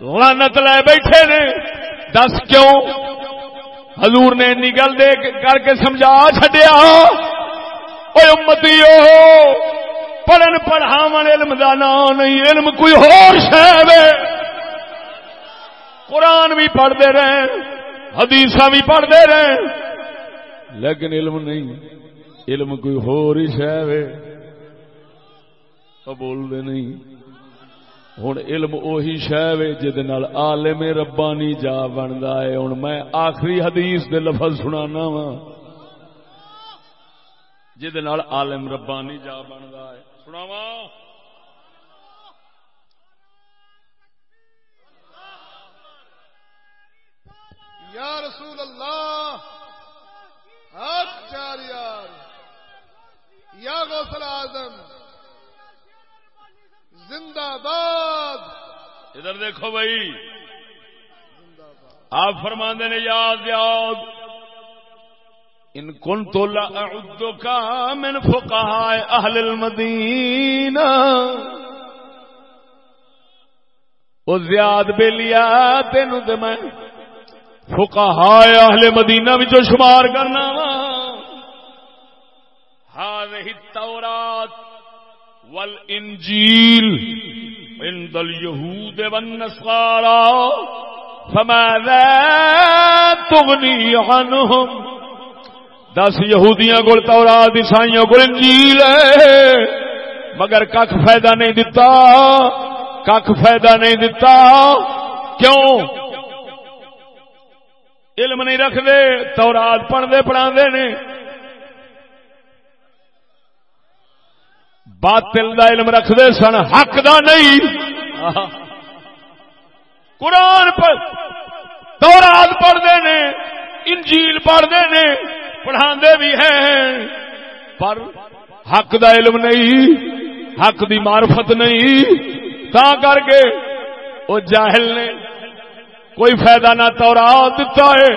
لانت لے بیٹھے نے، دس کیوں؟ حضور نے نگل دے کر کے سمجھا چڈیا امتی پڑھن پڑھاو علم دا نام نہیں، علم کوئی ہور شہ قرآن بھی پڑھتے رہے حدیث بھی پڑھتے رہے۔ لیکن علم نہیں، علم کوئی ہو رہی شہ بولتے نہیں۔ ہوں علم اہی شہ جہد عالم ربانی جا بنتا ہے۔ ہوں میں آخری حدیث دے لفظ سنا وا جہد عالم ربانی جا بنتا ہے۔ سناوا یا رسول اللہ اچھا یار یا غوثل آزم زندہ باد ادھر دیکھو بھائی۔ آپ فرما نے یاد یاد۔ ان کن تو اعدو کا من فقہائے اہل المدینہ۔ او زیاد بے لیا تینو دے میں فقہائے اہل مدینہ بھی شمار کرنا وا۔ هذه التورات والانجيل عند اليهود والنصارى فماذا تغني عنهم. دس یہودیاں کو تورات، عیسائیوں کو انجیل ہے، مگر کھ فائدہ نہیں دتا۔ کھ فائدہ نہیں دتا۔ کیوں؟ علم نہیں رکھتے، تورات پڑھتے پڑھا نے۔ باطل دا علم رکھتے سن، حق دا نہیں۔ قرآن پڑھ تورات پڑھتے نے، انجیل پڑھتے نے پڑھا بھی ہیں۔ پر حق دا علم نہیں، حق دی معرفت نہیں۔ تا کر کے وہ جاہل نے کوئی فائدہ نہ تورات دتا ہے،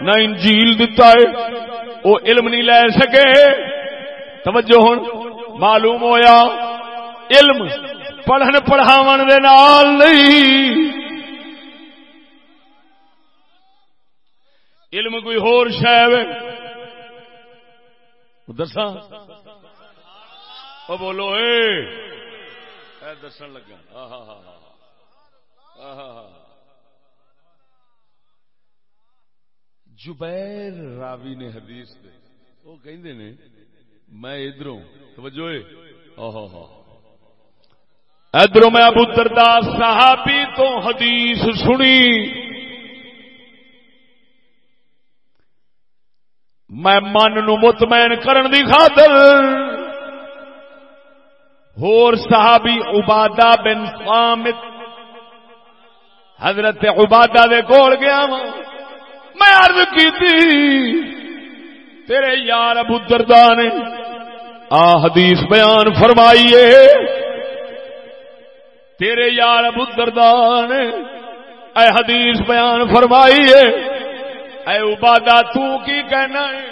نہ انجیل دتا ہے۔ وہ علم نہیں لے سکے۔ توجہ ہوں معلوم ہویا، علم پڑھن پڑھاو دے نال نہیں۔ علم کوئی ہور شہ دسا وہ بولو، اے دسن لگا۔ جبیر راوی نے حدیث دے، وہ کہندے نے میں ادھر توجہ ادھر میں ابو دردا صحابی تو حدیث سنی۔ میں من نو مطمئن کرن دی خاطر ہور صحابی عبادہ بن فامت حضرت عبادہ دے کول گیا میں عرض کی تھی تیرے یار ابو دردا نے آ حدیث بیان فرمائیے۔ تیرے یار ابو دردا نے اے حدیث بیان فرمائیے۔ اے عبادہ، تو کی کہنا ہے؟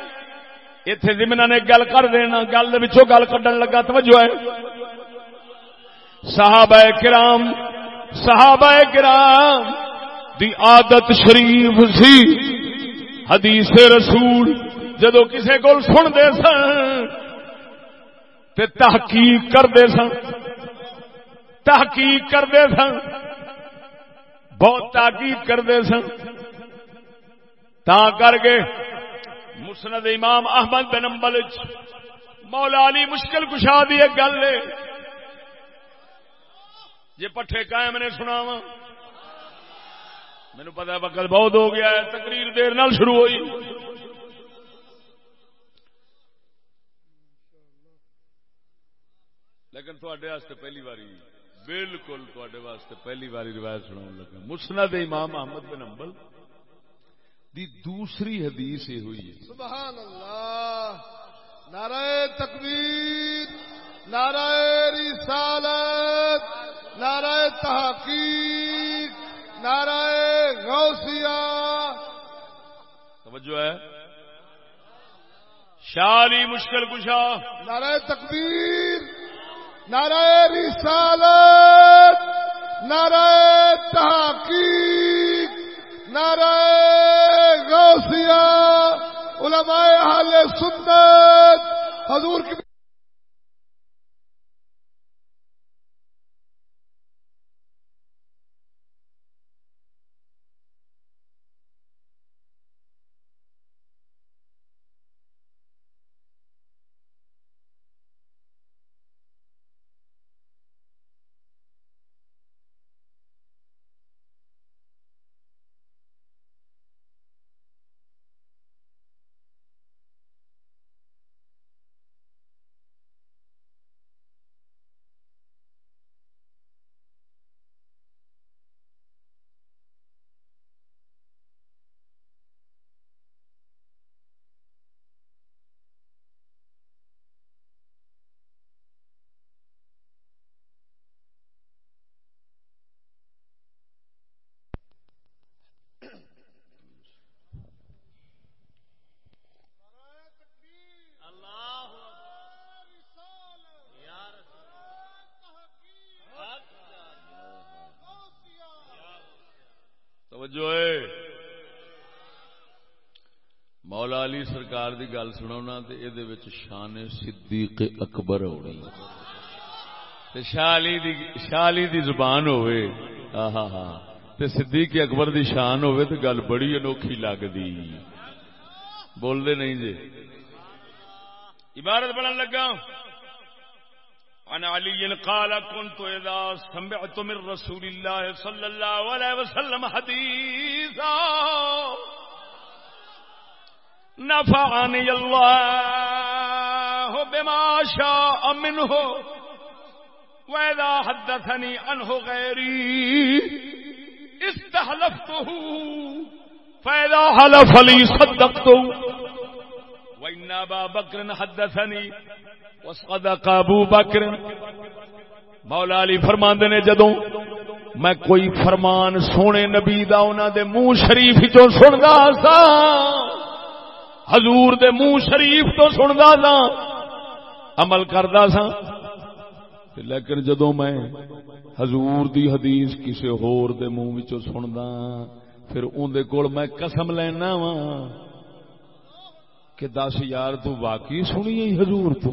اتے زمنا نے گل کر دینا، گل گل کڈن لگا، توجہ ہے۔ صحابہ کرام صحابہ کرام دی عادت شریف سی۔ حدیث رسول جدو کسی کو سنتے سن تے تحقیق کرتے سن، تحقیق کرتے سن، بہت تحقیق کرتے سن۔ تا کر کے مسند امام احمد بن امبل مولا علی مشکل کشا دی ایک گل ہے۔ یہ پٹھے قائم نے سنا وا مینو پتا وقت بہت ہو گیا ہے، تقریر دیر نال شروع ہوئی۔ لیکن تھوڑے پہلی باری بالکل تھوڑے واسطے پہلی باری روایت سنا لگا۔ مسند امام احمد بن امبل دی دوسری حدیث یہ ہوئی ہے۔ سبحان اللہ نعرہ تکبیر نعرہ رسالت نعرہ تحقیق نعرہ غوثیہ۔ توجہ ہے۔ شالی مشکل کشا۔ نعرہ تکبیر۔ نعرہ رسالت نعرہ تحقیق نعرہ غوثیہ علماء اہل سنت حضور کی توجہ ہے، مولا علی سرکار دی گل سنا تو یہ شان صدیق اکبر ہونی شالی دی شالی دی زبان ہوئے ہاں ہاں تے صدیق اکبر دی شان ہوئے تو گل بڑی انوکھی لگتی بول دے نہیں جی۔ عبارت بڑھن لگا۔ عن علي قال كنت اذا سمعت من رسول الله صلى الله عليه وسلم حديثا. نفعني الله بما شاء منه. واذا حدثني عنه غيري استحلفته. فاذا حلف لي صدقته. وان ابا بكر حدثني وصدق ابو بکر. مولا علی فرماندے نے جدوں میں کوئی فرمان سونے نبی دا انہاں دے منہ شریف چوں سندا سا، حضور دے منہ شریف تو سندا سا، عمل کردا سا۔ لیکن جدوں میں حضور دی حدیث کسے ہور دے منہ وچوں سندا، پھر اون دے کول میں قسم لینا وا کہ دس یار تو واقعی سنی حضور تو۔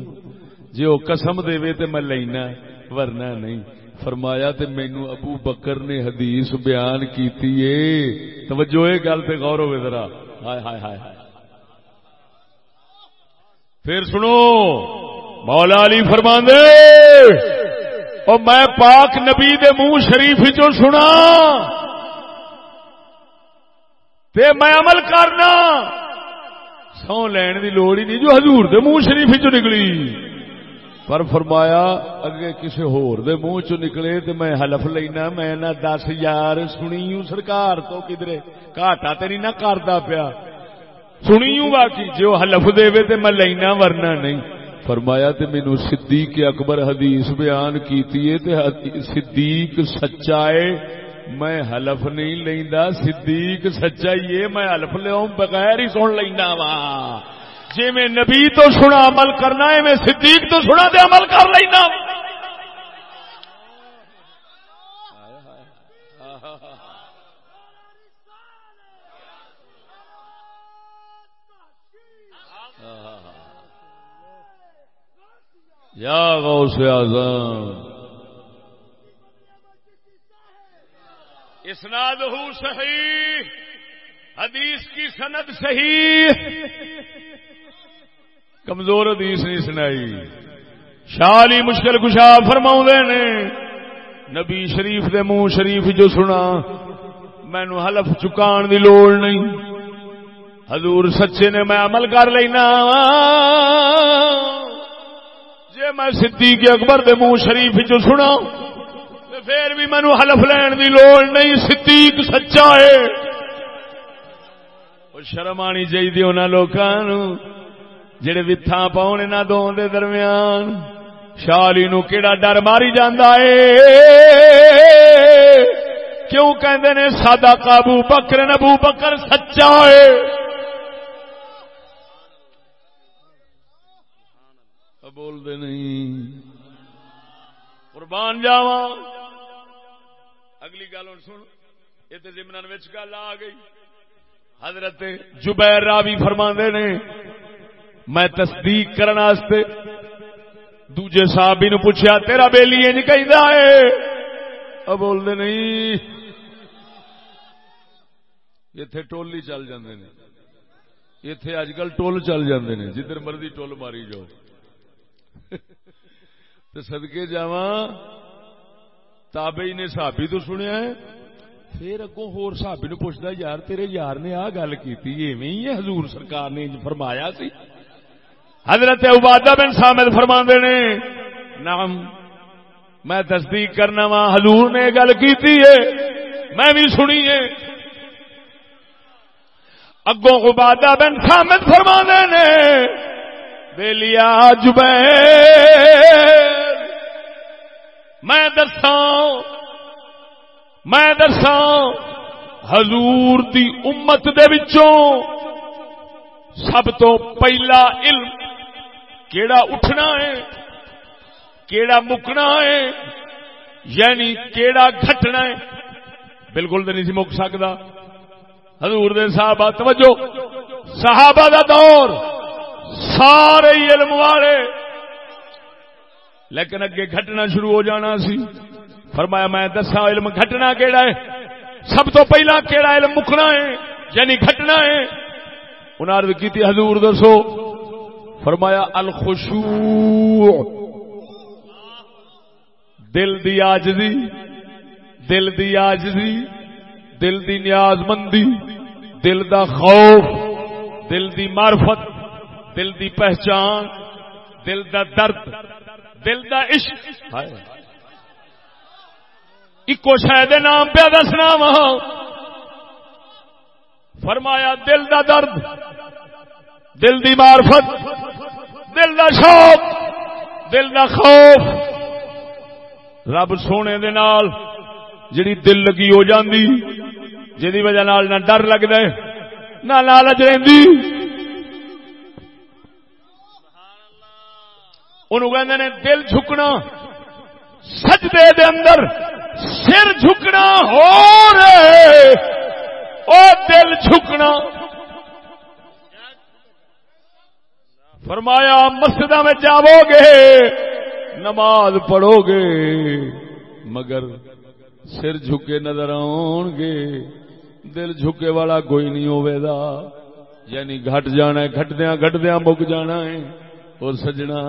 جی وہ قسم دے تو میں لینا، ورنہ نہیں۔ فرمایا تے مینو ابو بکر نے حدیث بیان کیتی ہے توجہ یہ گل تے غور ہوئے ذرا۔ ہائے ہائے ہائے ہائے۔ پھر سنو، مولا علی فرمان دے اور میں پاک نبی دے منہ شریف چو سنا، تے میں عمل کرنا۔ سو لین دی لوڑ ہی نہیں جو حضور دے منہ شریف چو نکلی۔ پر فرمایا، اگے کسی ہور دے منہ چ نکلے تے میں حلف لینا، میں نہ دس یار سنی ہوں سرکار تو کدرے گھاٹا تے نہیں نہ کردا پیا۔ سنی ہوں باقی جو حلف دے وے تے میں لینا ورنہ نہیں۔ فرمایا، تے مینوں صدیق اکبر حدیث بیان کیتی ہے، تے صدیق سچا ہے، میں حلف نہیں لیندا، صدیق سچا ہی ہے، میں حلف لیاؤں بغیر ہی سن لینا وا۔ جی میں نبی تو سنا عمل کرنا ہے میں صدیق تو سنا دے عمل کر لینا۔ یا غوث اعظم۔ اسناد ہو صحیح۔ حدیث کی سند صحیح کمزور حدیث نہیں سنائی۔ شالی مشکل کشا فرما نے، نبی شریف دے منہ شریف جو سنا مینو حلف چکان دی لوڑ نہیں۔ حضور سچے نے میں عمل کر لینا۔ جے میں صدیق اکبر دے منہ شریف جو سنا پھر بھی مینو حلف لین دی لوڑ نہیں۔ صدیق سچا ہے۔ شرم آنی چاہیے انہوں لوگوں جڑے وتھا پاؤنے نہ دو دے درمیان شالی نو کیڑا ڈر ماری جاندہ ہے کیوں کہندے نے سادہ قابو بکر نبو بکر سچا ہے بول دے نہیں قربان جاوا اگلی گل سن یہ تو زمنان گل آ گئی حضرت جبیر راوی فرما نے، میں تصدیق کرنے دوجے صحابی نو پوچھا تیرا بیلی انج کہ بول دے نہیں۔ اتے ٹول ہی چل جاندے نے۔ اتے اج کل ٹول چل جاندے نے، جدھر مرضی ٹول ماری جاؤ۔ تو سدکے جا تابئی نے صحابی تو سنیا ہے۔ پھر اگوں ہور صحابی نو پوچھتا یار تیرے یار نے آ گل کی ایویں ہی حضور سرکار نے فرمایا سی؟ حضرت عبادہ بن سامد فرما نے نام میں تصدیق کرنا وا حضور نے گل کی میں بھی سنی ہے۔ اگوں عبادہ بن سامد فرما نے ویلیا جب میں دساں میں دسا حضور دی امت دے وچوں سب تو پہلا علم کیڑا اٹھنا ہے، کیڑا مکنا ہے یعنی کیڑا گھٹنا ہے۔ بالکل تو نہیں سی مک سکتا حضور دے صحابہ، توجہ، صحابہ دا دور سارے علم والے، لیکن اگے گھٹنا شروع ہو جانا سی۔ فرمایا، میں دسا علم گھٹنا کیڑا ہے؟ سب تو پہلا کیڑا علم مکنا ہے یعنی گھٹنا ہے۔ انہوں کی حضور دسو۔ فرمایا، الخشوع۔ دل دی آجزی، دل دی آجزی، دل دی نیاز مندی دل دا خوف، دل دی معرفت، دل دی پہچان، دل دا درد، دل دا عشق۔ ایکو شاید نام پہ دسنا وا۔ فرمایا، دل دا درد، دل دی معرفت، دل دا شوق، دل دا خوف۔ رب سونے دے نال جڑی دل لگی ہو جاندی جی وجہ نال نہ ڈر لگتا نہ لالچ رہندی۔ رہی نے، دل جھکنا سجدے دے اندر سر جھکنا ہو رہے، او دل جھکنا۔ فرمایا مسجد میں جاو گے، نماز پڑھو گے، مگر سر جھکے نظر آن گے۔ دل جھکے والا کوئی نہیں ہوئے دا یعنی گھٹ جانا ہے گھٹدیا گھٹدیا مک جانا ہے۔ اور سجنا،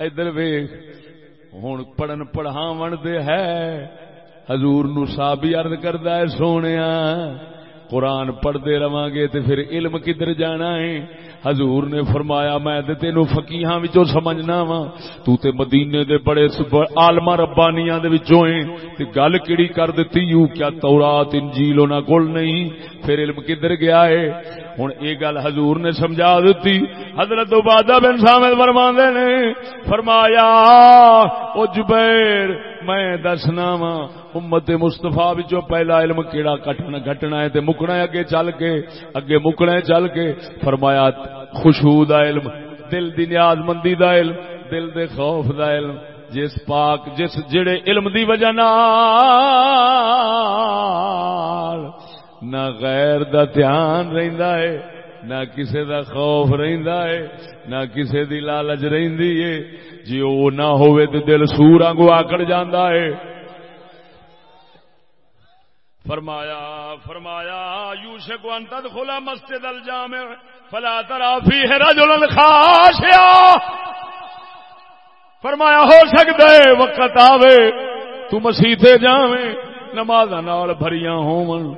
ادھر ویخ ہوں پڑھن پڑھاو دے ہے۔ حضور نو صاحب عرض کردا ہے سونے قرآن پڑھتے رہے گے تو پھر علم کدھر جانا ہے؟ حضور نے فرمایا، میں تین فکیاں سمجھنا وا تو تے مدینے دے بڑے آلما ربانیاں دے وچوں ہیں۔ تے گل کیڑی کر دتی؟ یو کیا تورات، انجیل انہاں کول نہیں؟ پھر علم کدھر گیا ہے؟ ہن اے گل حضور نے سمجھا دتی۔ حضرت عبادہ بن سامد فرماندے نے، فرمایا، او جبیر، میں دسنا وا امت مستفا بچوں پہلا علم کیڑا کٹنا گھٹنا ہے تے مکنا ہے اگے چل کے، اگے مکنا ہے چل کے؟ فرمایا خوشبو دا علم، دل دی نیاز مندی دا علم، دل دے خوف دا علم، جس پاک، جس جڑے علم دی وجہ نال نہ غیر دا دھیان رہندا ہے، نہ کسے دا خوف رہندا ہے، نہ کسے دی لالچ رہندی ہے۔ جی او نہ ہوئے تے دل سوراں کو آکڑ جاندا ہے۔ فرمایا فرمایا یوشک ان تدخل مسجد الجامع۔ فلا ترى فيه رجل خاشعا. فرمایا، ہو سکتا ہے، وقت آوے، تو مسیتے جاویں نماز نال بھریاں ہون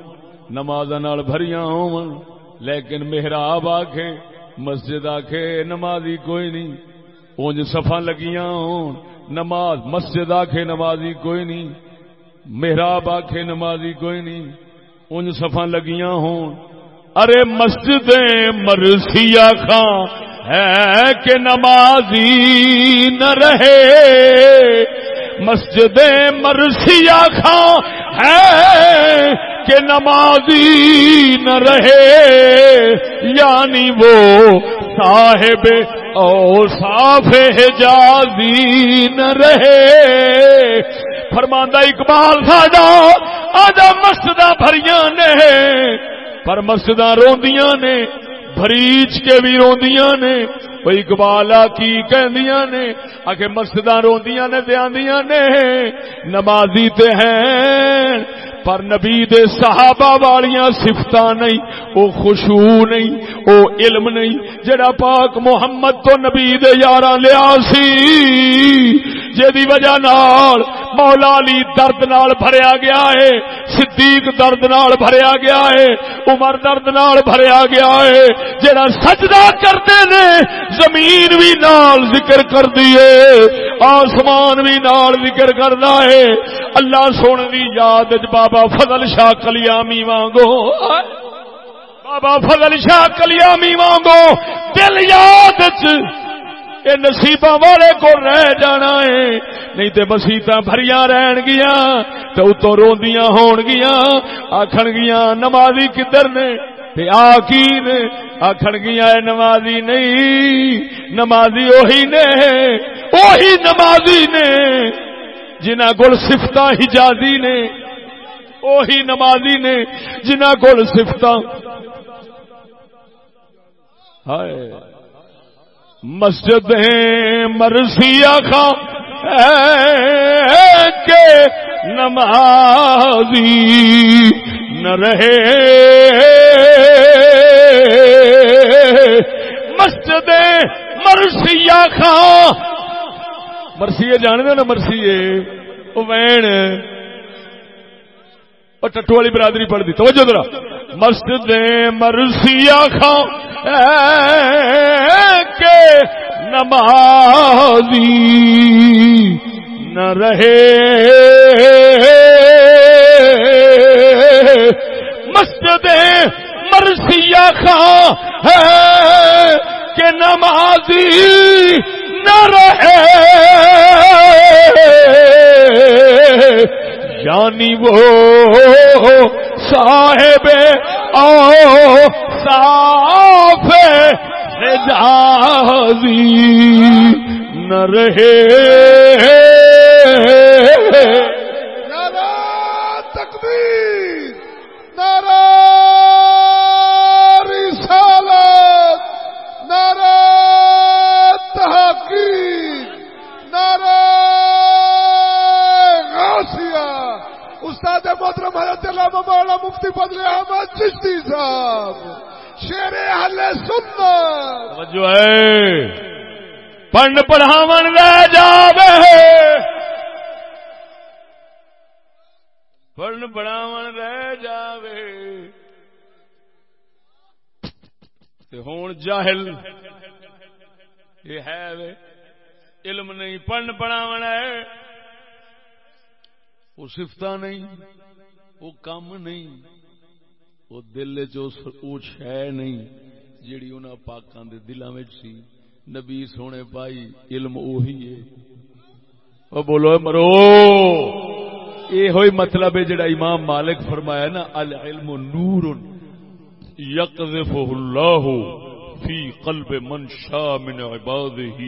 نماز نال بھریاں ہون لیکن محراب آکھے، مسجد آکھے، نمازی کوئی نہیں، اونج صفا لگیاں ہون، نماز، مسجد آکھے، نمازی کوئی نہیں، محراب آخے نمازی کوئی نہیں ان سفا لگیاں ہوں ارے مسجد مرسیا خاں ہے کہ نمازی نہ رہے۔ مسجد مرسیا خاں ہے کہ نمازی نہ رہے۔ یعنی وہ صاحب او صاف حجازی نہ رہے۔ فرماندہ اقبال، ساڈا آدھا مسجد بھریاں نے۔ پر مسجد روندیاں نے بریچ کے بھی روندیاں نے وہ اقبال کی کہندیاں نے آخر مسجد روندیاں نے دیاں نے نمازی تے ہیں پر نبی دے صحابہ والیاں صفت نہیں او خوشو نہیں او علم نہیں جڑا پاک محمد تو نبی دے یارہ لیا سی جی وجہ نال مولا علی درد نال بھریا گیا ہے صدیق درد نال بھریا گیا ہے عمر درد نال بھریا گیا ہے جڑا سجدہ کرتے نے زمین بھی نال ذکر کر دیے آسمان بھی نال ذکر کرنا ہے۔ اللہ سونے دی یاد بابا فضل شاہ کلیامی وانگو۔ بابا فضل شاہ کلیامی وانگو۔ دل یاد یہ نصیب والے کو رہ جانا ہے۔ نہیں تے مسیت بھریاں رہن گیا تو اتو روندیاں ہون گیا آخن گیا نمازی کدھر نے؟ آکین آخن گیا نمازی نہیں، نمازی اوہی نے، اوہی نمازی نے، جنہ کول سفت حجازی نے، اوہی نمازی نے، جنہ کول سفت ہائے، مسجد مرسیا خاں کے نمازی نہ رہے۔ مسجد مرسیا خان مرسیے جان دے نا مرسیے وہ وین۔ اور ٹٹو والی برادری پڑھ دی۔ توجہ ذرا۔ مسجد مرسیا خان کے نمازی نہ رہے۔ مسجد مرسیا خان ہے کہ نمازی نہ رہے۔ یعنی وہ صاحب او صاف حجازی نہ رہے نعرہ تکبیر نعرہ رسالت نعرہ تحقیق نعرہ غاسیہ استاد محترم حضرت علامہ مولانا مفتی فضل احمد چشتی صاحب، شیر اہل سنت۔ توجہ ہے۔ پڑھ پڑھاون رہ جاوے۔ پڑھ پڑھاون رہ جاوے۔ تے ہون جاہل۔ یہ ہے علم نہیں، پڑھ پڑھاون ہے وہ سفتا نہیں، وہ کم نہیں، وہ دل چ نہیں جیڑی انہاں پاکاں دے دلاں وچ سی۔ نبی سونے پائی علم اوہی ہے۔ او بولو مرو۔ یہ ہوئی مطلب ہے جڑا امام مالک فرمایا نا، العلم نور یقذفہ اللہ فی قلب من شاء من عبادہ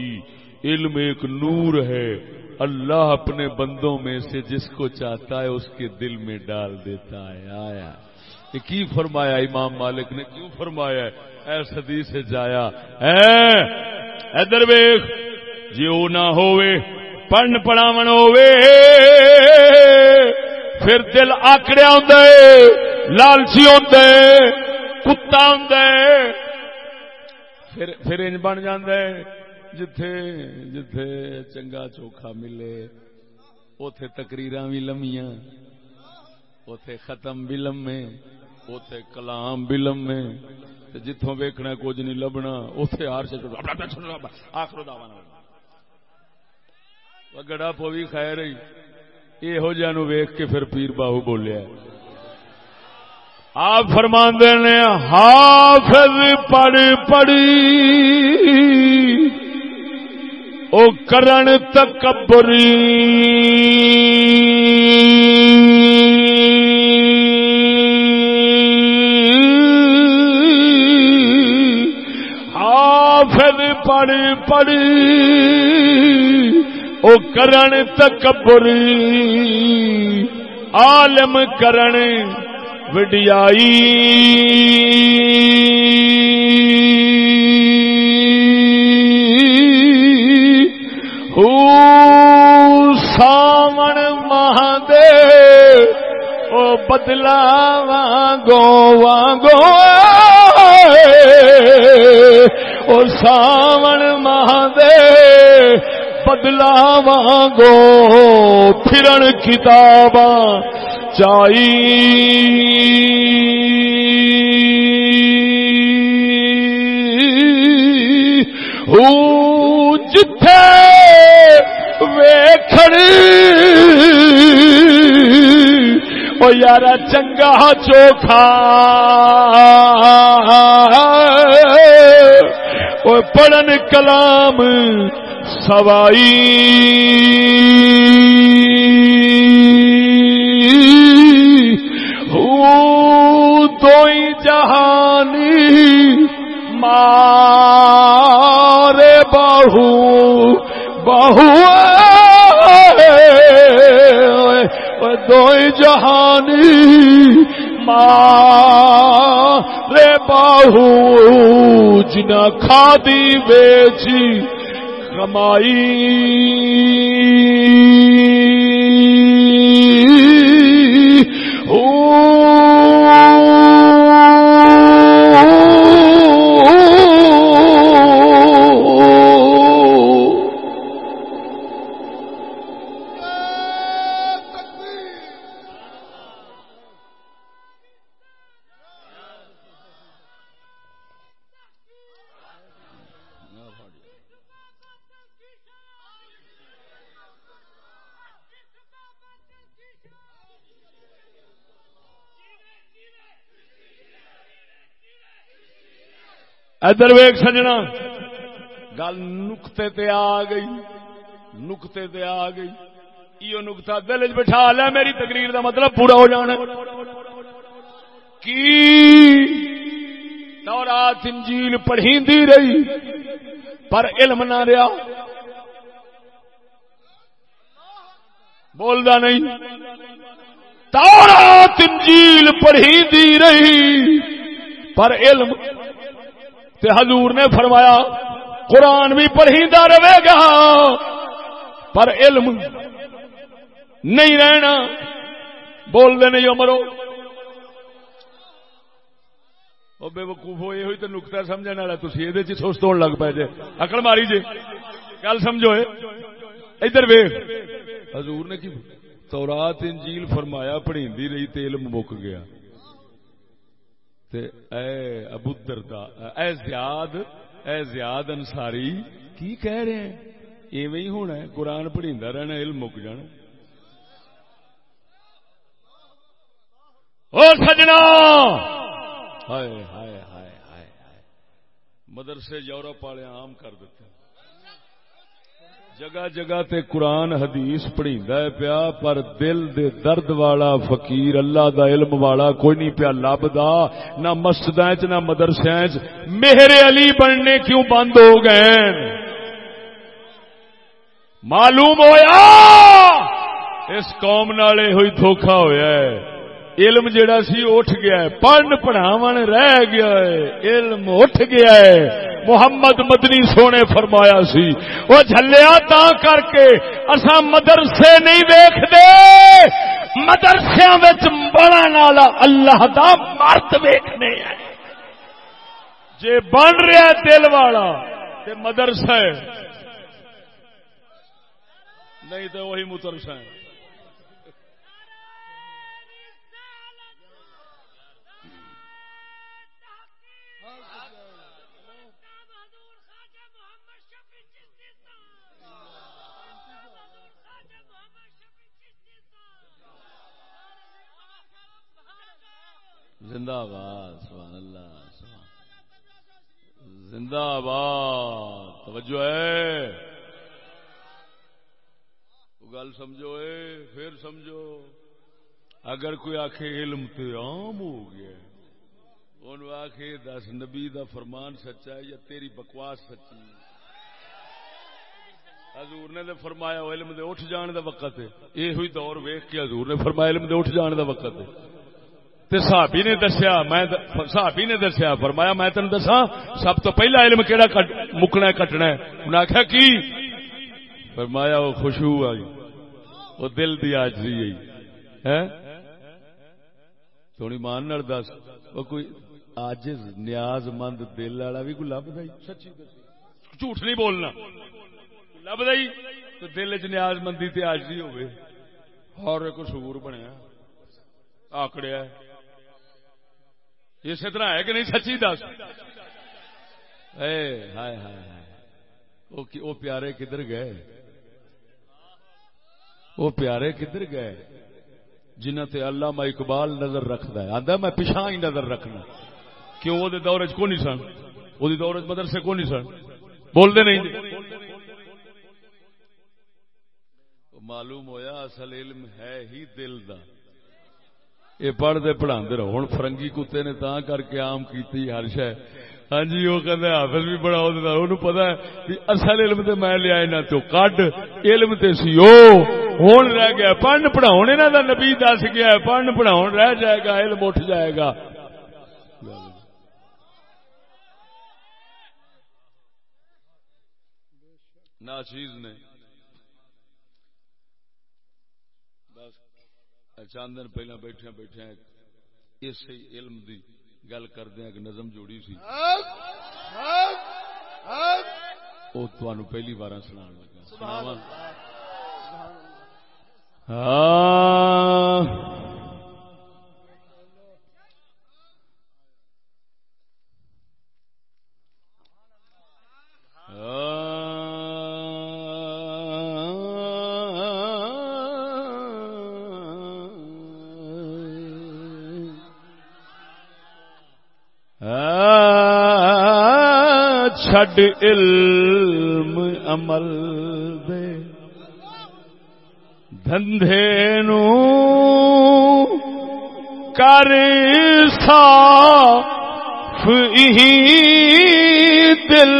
علم ایک نور ہے۔ اللہ اپنے بندوں میں سے جس کو چاہتا ہے اس کے دل میں ڈال دیتا ہے۔ آیا۔ یہ کی فرمایا امام مالک نے؟ کیوں فرمایا اے صدی سے جایا۔ اے ادھر ویخ جی وہ نہ ہوئے پڑھ پڑھاون ہوئے۔ پھر دل آکڑیا ہوں لالچی ہوں کتا ہوں پھر پھر انج بن جاندے۔ جتھے جتھے چنگا چوکھا ملے اوتھے تقریراں بھی لمیاں اوتھے ختم بھی لمے اوتھے کلام بھی لمے تے جتھوں ویکھنا کچھ نہیں لبنا اوتھے ہار سے آخر دعوانا گڑا پوی خیر ہی یہو جہاں ویخ کے پھر پیر باہو بولیا آپ فرماندے نے حافظ پڑھ پڑی او کرن تکبری۔ حافظ پڑھ پڑی او کرن تکبری۔ عالم کرن وڈیائی۔ بدلا وانگو وانگو او ساون مہدے بدلا وانگو پھرن کتاباں چائی۔ او جتھے ویکھڑی او یارا چنگا چوکھا۔ او پڑھن کلام سوائی۔ دوئی جہانی مارے بہو بہو دوئی جہانی مارے باہو جنا کھادی بیچی ادھر ویگ سجنا۔ گل نقطے تے آ گئی۔ نقطے تے آ گئی۔ یہ نقطہ دل چ بٹھا لیا میری تقریر دا مطلب پورا ہو جانا۔ کی؟ تورات، انجیل پڑھی رہی، پر علم نہ رہا۔ بولدا نہیں۔ تورات، انجیل پڑھی رہی، پر علم تے حضور نے فرمایا، قرآن بھی پڑھیدا رہے گا، پر علم نہیں رہنا۔ بول دے نہیں مرو بے وقوف ہوئے ہوئی تو نکتا سمجھنے والا تھی یہ سوچ تو لگ پائے جی اکڑ ماری جی گل سمجھو ادھر وے حضور نے کی تورات، انجیل فرمایا پڑھی رہی تیل مک گیا۔ تے اے ابو دردا اے زیاد اے زیاد انصاری، کی کہہ رہے ہیں؟ ایویں ہی ہونا ہے، قرآن پڑھیندا رہنا علم مک جانا او سجنا! ہائے ہائے ہائے ہائے۔ مدرسے یورپ والے عام کر دیتے ہیں۔ جگہ جگہ تے قرآن حدیث پڑھی پیا، پر دل دے درد والا فقیر اللہ دا علم والا کوئی نہیں پیا لبدا، نہ مسجد نہ مدرسے میرے علی بننے کیوں بند ہو گئے؟ معلوم ہویا؟ اس قوم نالے ہوئی دھوکھا ہویا ہے۔ علم جڑا سی، اٹھ گیا ہے۔ پڑھ پڑھاو رہ گیا ہے۔ علم اٹھ گیا ہے۔ محمد مدنی سونے فرمایا سی۔ وہ جلیا تا کر کے اصا مدرسے نہیں ویخ دے مدرسے بڑا اللہ دا مرد ویخنے جے بن رہا دل والا تے مدرسہ نہیں تو وہی مدرسہ ہے۔ زندہ آباد، سبحان اللہ، سبحان زندہ آباد، توجہ ہے۔ گل سمجھو اے، پھر سمجھو۔ اگر کوئی آخ علم عام ہو گیا ان آخ دس نبی دا فرمان سچا ہے یا تیری بکواس سچی حضور نے فرمایا، علم دے اٹھ جان دا وقت ہے۔ یہ ہوئی دور ویخ کے حضور نے فرمایا، علم دے اٹھ جان دا وقت ہے۔ صحابی نے دسیا میں صحابی نے دسیا فرمایا میں تین دسا سب تو پہلا علم کہڑا مکنا کٹنا ہے؟ انہیں آخیا کی؟ فرمایا وہ خوشبو آئی وہ دل دی آجری آئی. تھوڑی مان دس وہ کوئی آج نیاز مند دل والا بھی کوئی لب سچی جھوٹ نہیں بولنا۔ لب تو دل چ نیاز مندی تے آجری ہوئے۔ اور ایک سور بنیا آکڑیا اسی طرح ہے کہ نہیں سچی دس؟ ہائے ہائے ہائے۔ وہ پیارے کدھر گئے؟ وہ پیارے کدھر گئے؟ جنہ تے اللہ میں اقبال نظر رکھتا ہے۔ آدھا میں پچھا ہی نظر رکھنا۔ کیوں؟ وہ دور چ کو نہیں سن؟ وہ دور مدرسے کو نہیں سن؟ بولتے نہیں۔ معلوم ہویا، اصل علم ہے ہی دل دا۔ یہ پڑھتے پڑھا رہو۔ ہوں فرنگی کتے نے تا کر کے آم کی ہر شہ ہاں جی وہ کہتے حافظ بھی بڑا وہ پتا ہے کہ اصل علم تے میں لیا یہاں تو کڈ، علم تے سی ہوں رہ گیا۔ پڑھ پڑھاؤ یہاں کا نبی دس گیا پڑھ پڑھاؤ رہ جائے گا، علم اٹھ جائے گا۔ نا چیز نے بس چند دن پہلے بیٹھے بیٹھے اس علم دی گل کردیا ایک نظم جوڑی سی۔ وہ تمہوں پہلی بار سنا لگا۔ چھڈ علم عمل دے۔ دھندے نو کر صاف ہی دل۔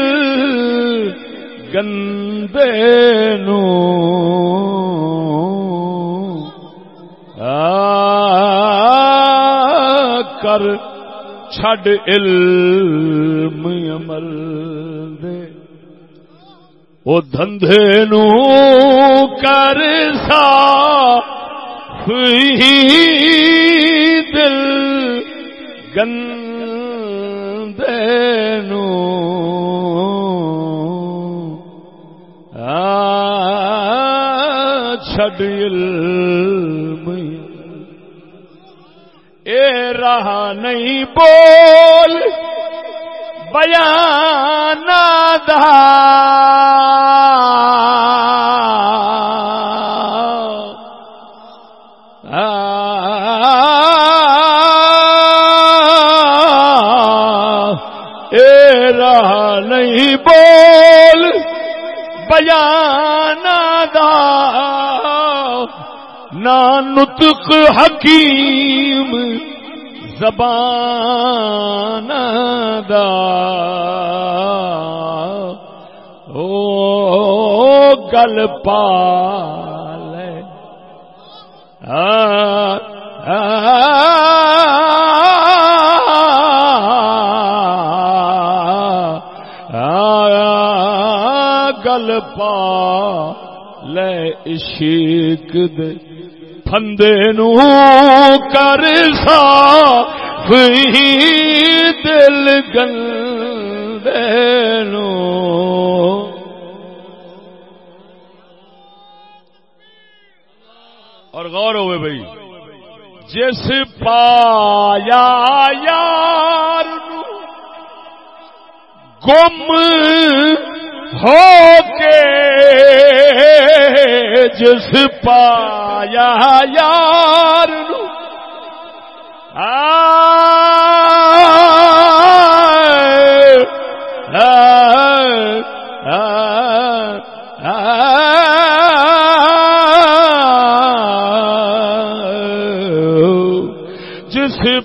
گندے نو۔ آ کر چھڈ علم عمل دے۔ وہ دھندے نو کر سا دل گندے نو۔ آ، چھڈ علم نہیں بول بیان دا اے رہا نہیں بول بیان دا نا حکیم زبان دا۔ او گل پال۔ گل پا لے عشق دے پندے نو کر سا۔ دل گندے نو اور غور ہوئے بھائی، جس پایا یار گم ہو کے جس پایا یار جس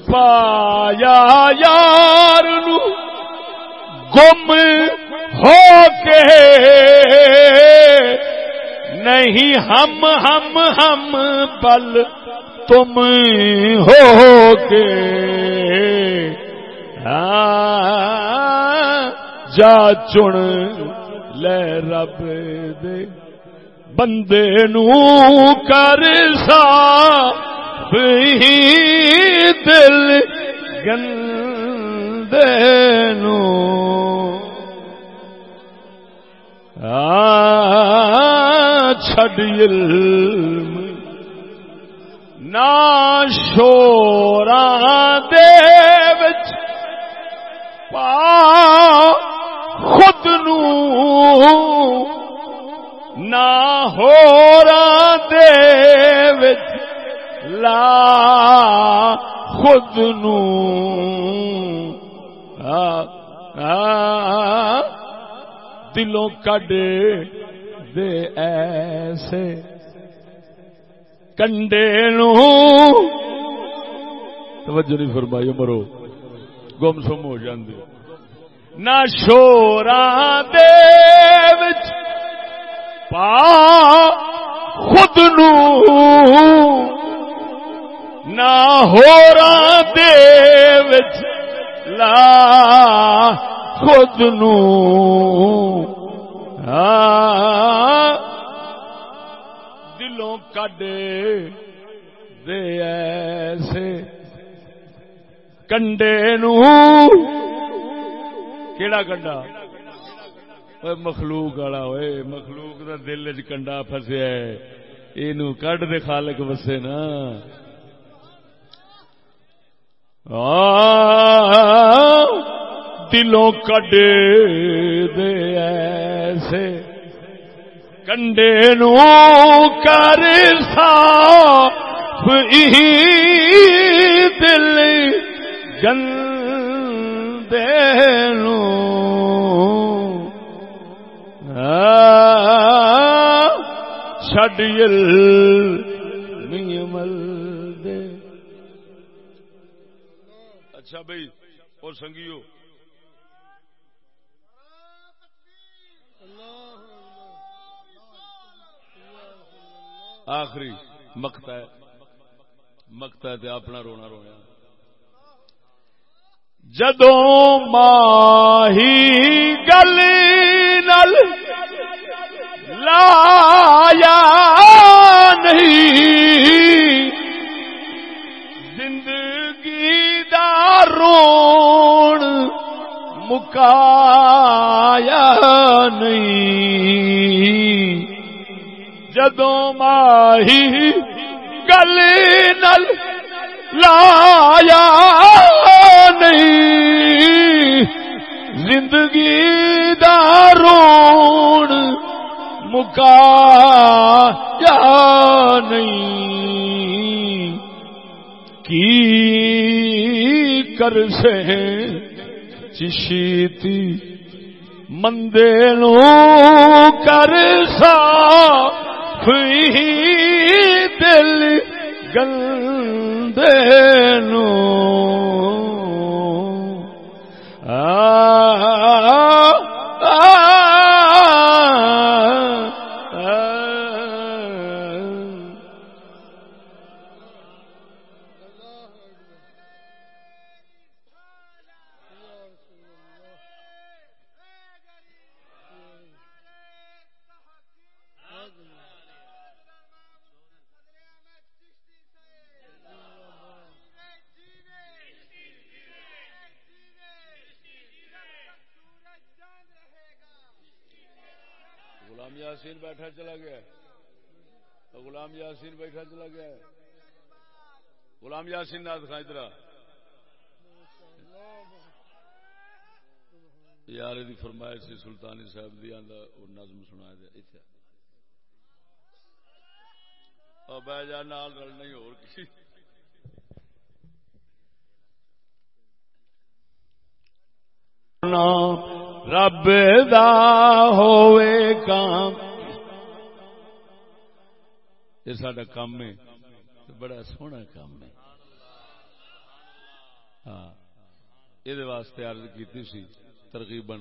پایا یار نو گم ہو کے نہیں ہم ہم ہم بل تم ہو کے۔ جا چن لے رب دے۔ بندے نو کر سا دل گندے نو۔ چھڈ علم نا شورا دے وچ پا خود نو نہ ہورا دے وچ لا خود نو آ دلوں کڈ دے ایسے کنڈے نو توجہ نہیں فرمائی مرو گم سم ہو جاندے نہ شورا دے وچ پا خود نو نہ ہورا دے وچ لا خود نو دلوں کڈے دے ایسے کنڈے نو کیڑا کنڈا مخلوق والا ہوئے مخلوق دا دل چ کنڈا فسیا یہ کڈ دے خالق وسے نا دلوں کڈے دے ایسے کنڈے نو کر صاف دل گندے نو۔ چڈل مل دے۔ اچھا بھائی اور سنگیو؟ آخری مکتا ہے۔ مکتا ہے اپنا رونا رونا جدوں ماہی گل نل لایا نہیں، زندگی دارون مکایا نہیں۔ جدوں ماہی گل نل لایا نہیں، زندگی دارون مکا یا نہیں۔ کی کر سے چشیتی مندے نو کر سا؟ دل گندے نو چلا گیا غلام یاسین نات خان، ادھر یار دی فرمائش سی سلطانی صاحب دی آندا اور نظم سنا دے، ایتھے او بہ جا، نال رل نہیں، اور کسی رب دا ہوئے کام یہ سڈا کام ہے بڑا سونا کام ہے۔ ہاں یہ واسطے عرض کی سی، ترغیباً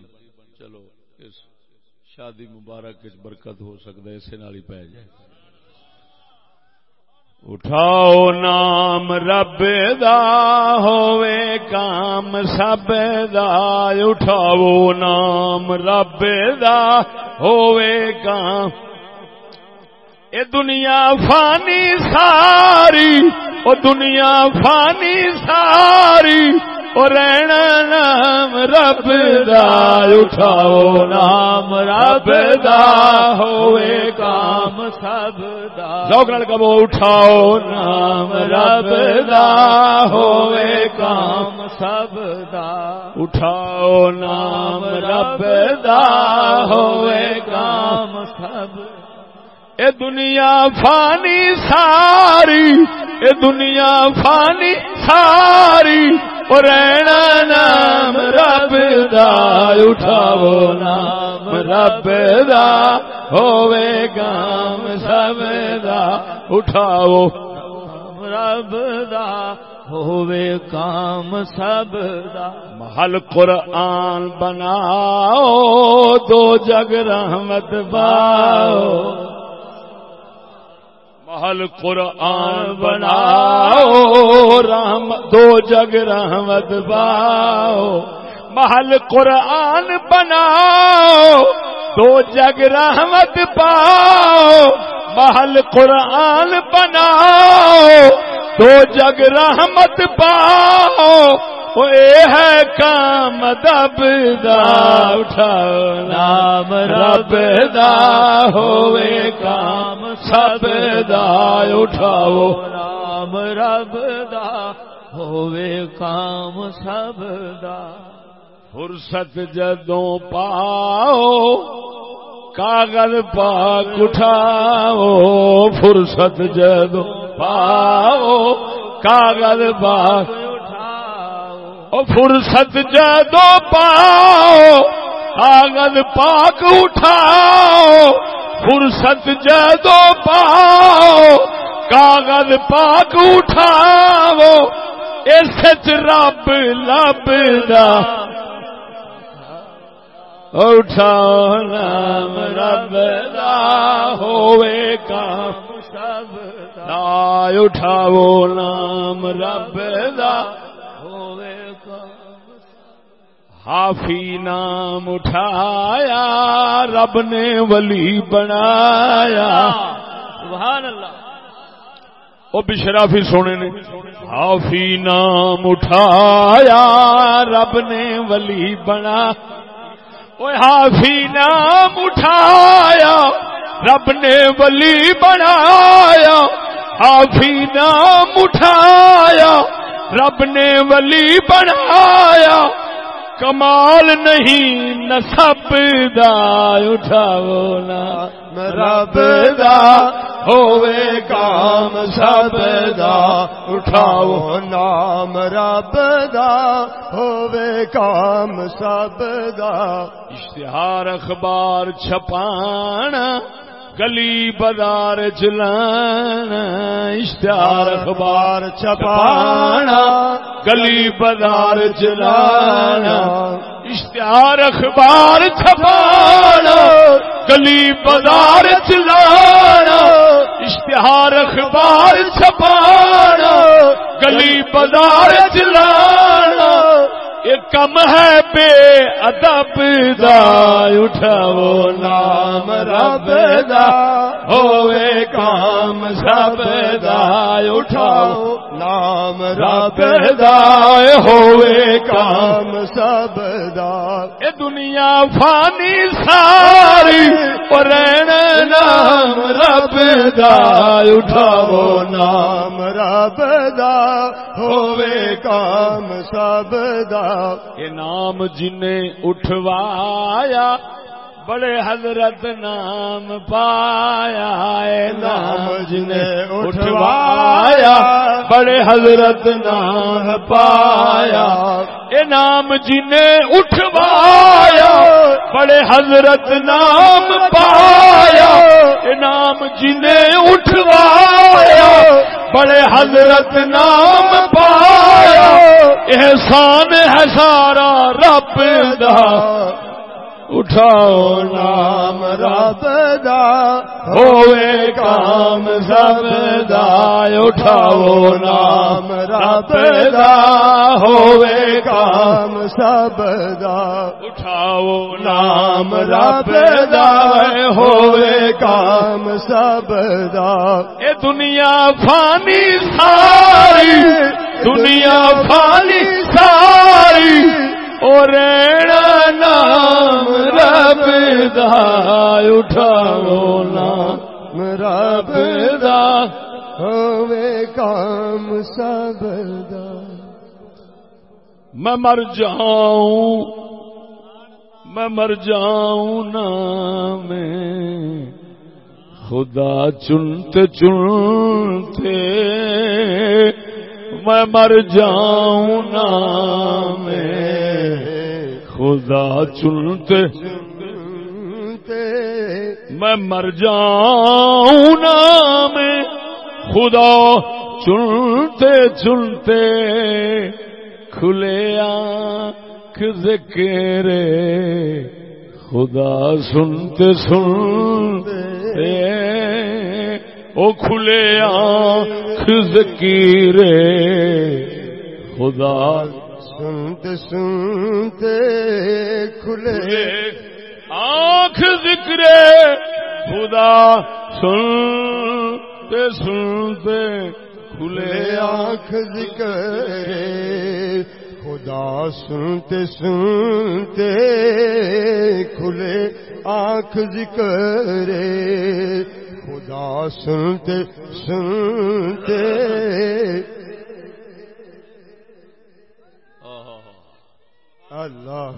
چلو، اس شادی مبارک برکت ہو سکتا ہے، اسے نال ہی پی جائے۔ اٹھاؤ نام رب دا ہوئے کام سب دا۔ اٹھاؤ نام رب دا ہوئے کام اے دنیا فانی ساری، او دنیا فانی ساری رہنا نام رب دا، اٹھاؤ نام رب دا، ہوئے کام سب دا۔ ذوق نال کہو، اٹھاؤ نام رب دا، ہوئے کام سب دا۔ اٹھاؤ نام رب دا، ہوئے کام سب اے دنیا فانی ساری، اے دنیا فانی ساری رہنا نام رب دا، اٹھاو نام رب دا ہوے گام سب دا، اٹھاو رب دا ہوے کام سب دا۔ محل قرآن بناؤ، دو جگ رحمت باؤ محل قرآن بناؤ رحم دو جگ رحمت باؤ محل قرآن بناؤ دو جگ رحمت پاؤ۔ محل قرآن بناؤ دو جگ رحمت پاؤ۔ اے ہے کام دب دا، اٹھاؤ نام رب دا، ہوئے کام سب دا، اٹھاؤ نام رب دا، ہوئے کام سب دا۔ فرصت جدوں پاؤ، کاغذ پاک اٹھاؤ، فرصت جدوں پاؤ، کاغذ پاک او فرصت جدو پاؤ، کاغذ پاک اٹھاؤ، فرصت جدو پاؤ، کاغذ پاک اٹھاؤ، اس رب لب دا۔ اٹھاؤ، نام رب دا ہوئے کام سب دا۔ اٹھاؤ، نام رب دا۔ حافی نام اٹھایا رب نے ولی بنایا۔ سبحان اللہ۔ وہ بشرافی سونے نے۔ حافی نام اٹھایا رب نے ولی بنا۔ وہ حافی نام اٹھایا رب نے ولی بنایا۔ حافی نام اٹھایا رب نے ولی بنایا۔ کمال نہیں نسب دا اٹھاؤ نا۔ رب دا ہوئے کام سب دا اٹھاؤ نام۔ رب دا ہوئے کام سب دا۔ اشتہار اخبار چھپانا گلی بازار چلانا اشتہار اخبار چھپانا، گلی بازار چلانا اشتہار اخبار چھپانا، گلی بازار چلانا اشتہار اخبار چھپانا، گلی بازار چلانا یہ کم ہے بے ادب دا، اٹھاؤ نام رب دا، ہوئے کام سب دا، اٹھاؤ نام رب دا، ہوئے کام سب دا۔ اے دنیا فانی ساری، اور نام رب دا اٹھاو نام نام رب دا ہوئے کام سب دا۔ یہ نام جنہیں اٹھوایا بڑے حضرت نام پایا نام جنہیں اٹھوایا، بڑے حضرت نام پایا۔ اے نام جنہیں اٹھوایا، بڑے حضرت نام پایا۔ اے نام جنہیں اٹھوایا، بڑے حضرت نام پایا۔ احسان ہے سارا رب دا۔ اٹھاؤ نام رب دا، ہوئے کام سب دا۔ اٹھاؤ نام رب دا، ہوئے کام سب دا۔ اٹھاؤ نام رب دا، ہوئے کام سب دا۔ اے دنیا فانی ساری، دنیا فانی ساری۔ اور نام رب دا اٹھاؤ نام رب دا ہوئے کام سب دا میں مر جاؤں، میں مر جاؤں نا میں خدا چنتے چنتے، میں مر جاؤں نا میں خدا چنتے، میں مر جاؤں نا میں خدا چنتے چنتے، کھلے آنکھ ذکر، خدا سنتے سنتے، او کھلے آنکھ ذکر، خدا سنتے سنتے کھلے۔ آنکھ ذکر خدا سنتے سنتے کھلے۔ آنکھ ذکر خدا سنتے سنتے کھلے آنکھ ذکر خدا سنتے سنتے اللہ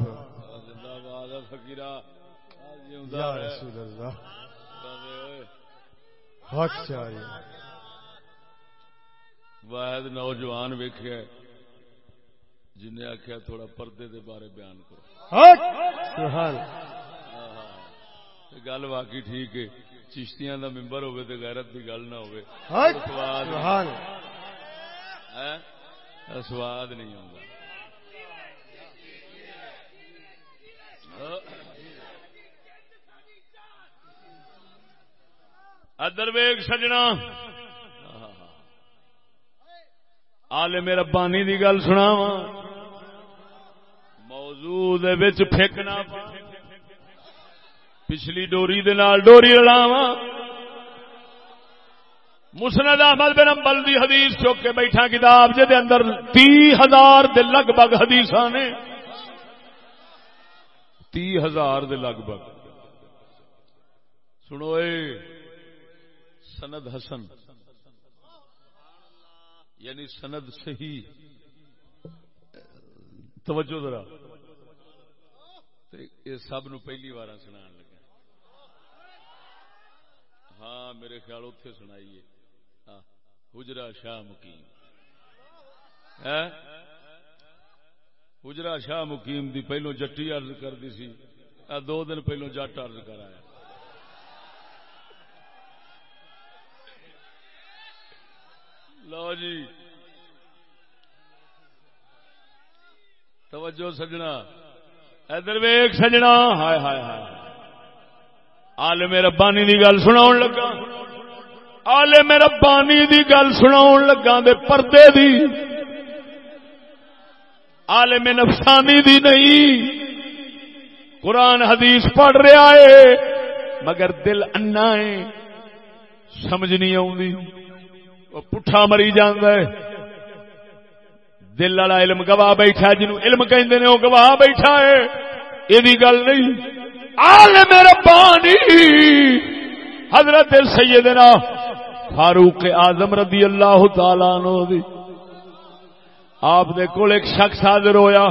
یا رسول اللہ۔ حق چاہیے۔ واحد نوجوان ویخیا جن آخیا تھوڑا پردے دے بارے بیان کرو۔ گل واقعی ٹھیک ہے۔ چشتیاں دا ممبر ہوئے تو غیرت دی گل نہ ہوئے سواد نہیں۔ آتا ادر ویگ سجنا۔ آلے میرا ربانی دی گل سنا موضوع دے وچ پچھلی ڈوری دے نال ڈوری رلاوا مسند احمد بن امبل دی حدیث چوک کے بیٹھا کتاب جے دے اندر تی ہزار دے لگ بھگ حدیث نے۔ تی ہزار دے لگ بھگ۔ سنو اے، سند حسن۔ یعنی سند صحیح۔ توجہ ذرا۔ یہ سب نو پہلی بار سنا لگا۔ ہاں میرے خیال اتے سنائیے۔ ہاں، حجرا شاہ مقیم۔ ہاں؟ حجرا شاہ مقیم دی پہلو جٹی ارض کر دی سی۔ دو دن پہلو جٹ ارض کرایا لو جی۔ توجہ سجنا۔ ادھر ویگ سجنا۔ ہائے ہائے ہائے۔ عالم ربانی دی گل سنا لگا۔ عالم ربانی دی گل سنا لگا دے پردے دی۔ عالم نفسانی دی نہیں۔ قرآن حدیث پڑھ رہا ہے، مگر دل انا ہے، سمجھ نہیں آؤں پٹھا مری جانا ہے۔ دل والا علم گواہ بیٹھا جنوں علم کہندے نے، وہ گواہ بیٹھا ہے۔ یہ گل نہیں۔ عالم ربانی، حضرت سیدنا فاروق اعظم رضی اللہ تعالی عنہ دی۔ آپ دے کول ایک شخص حاضر ہویا۔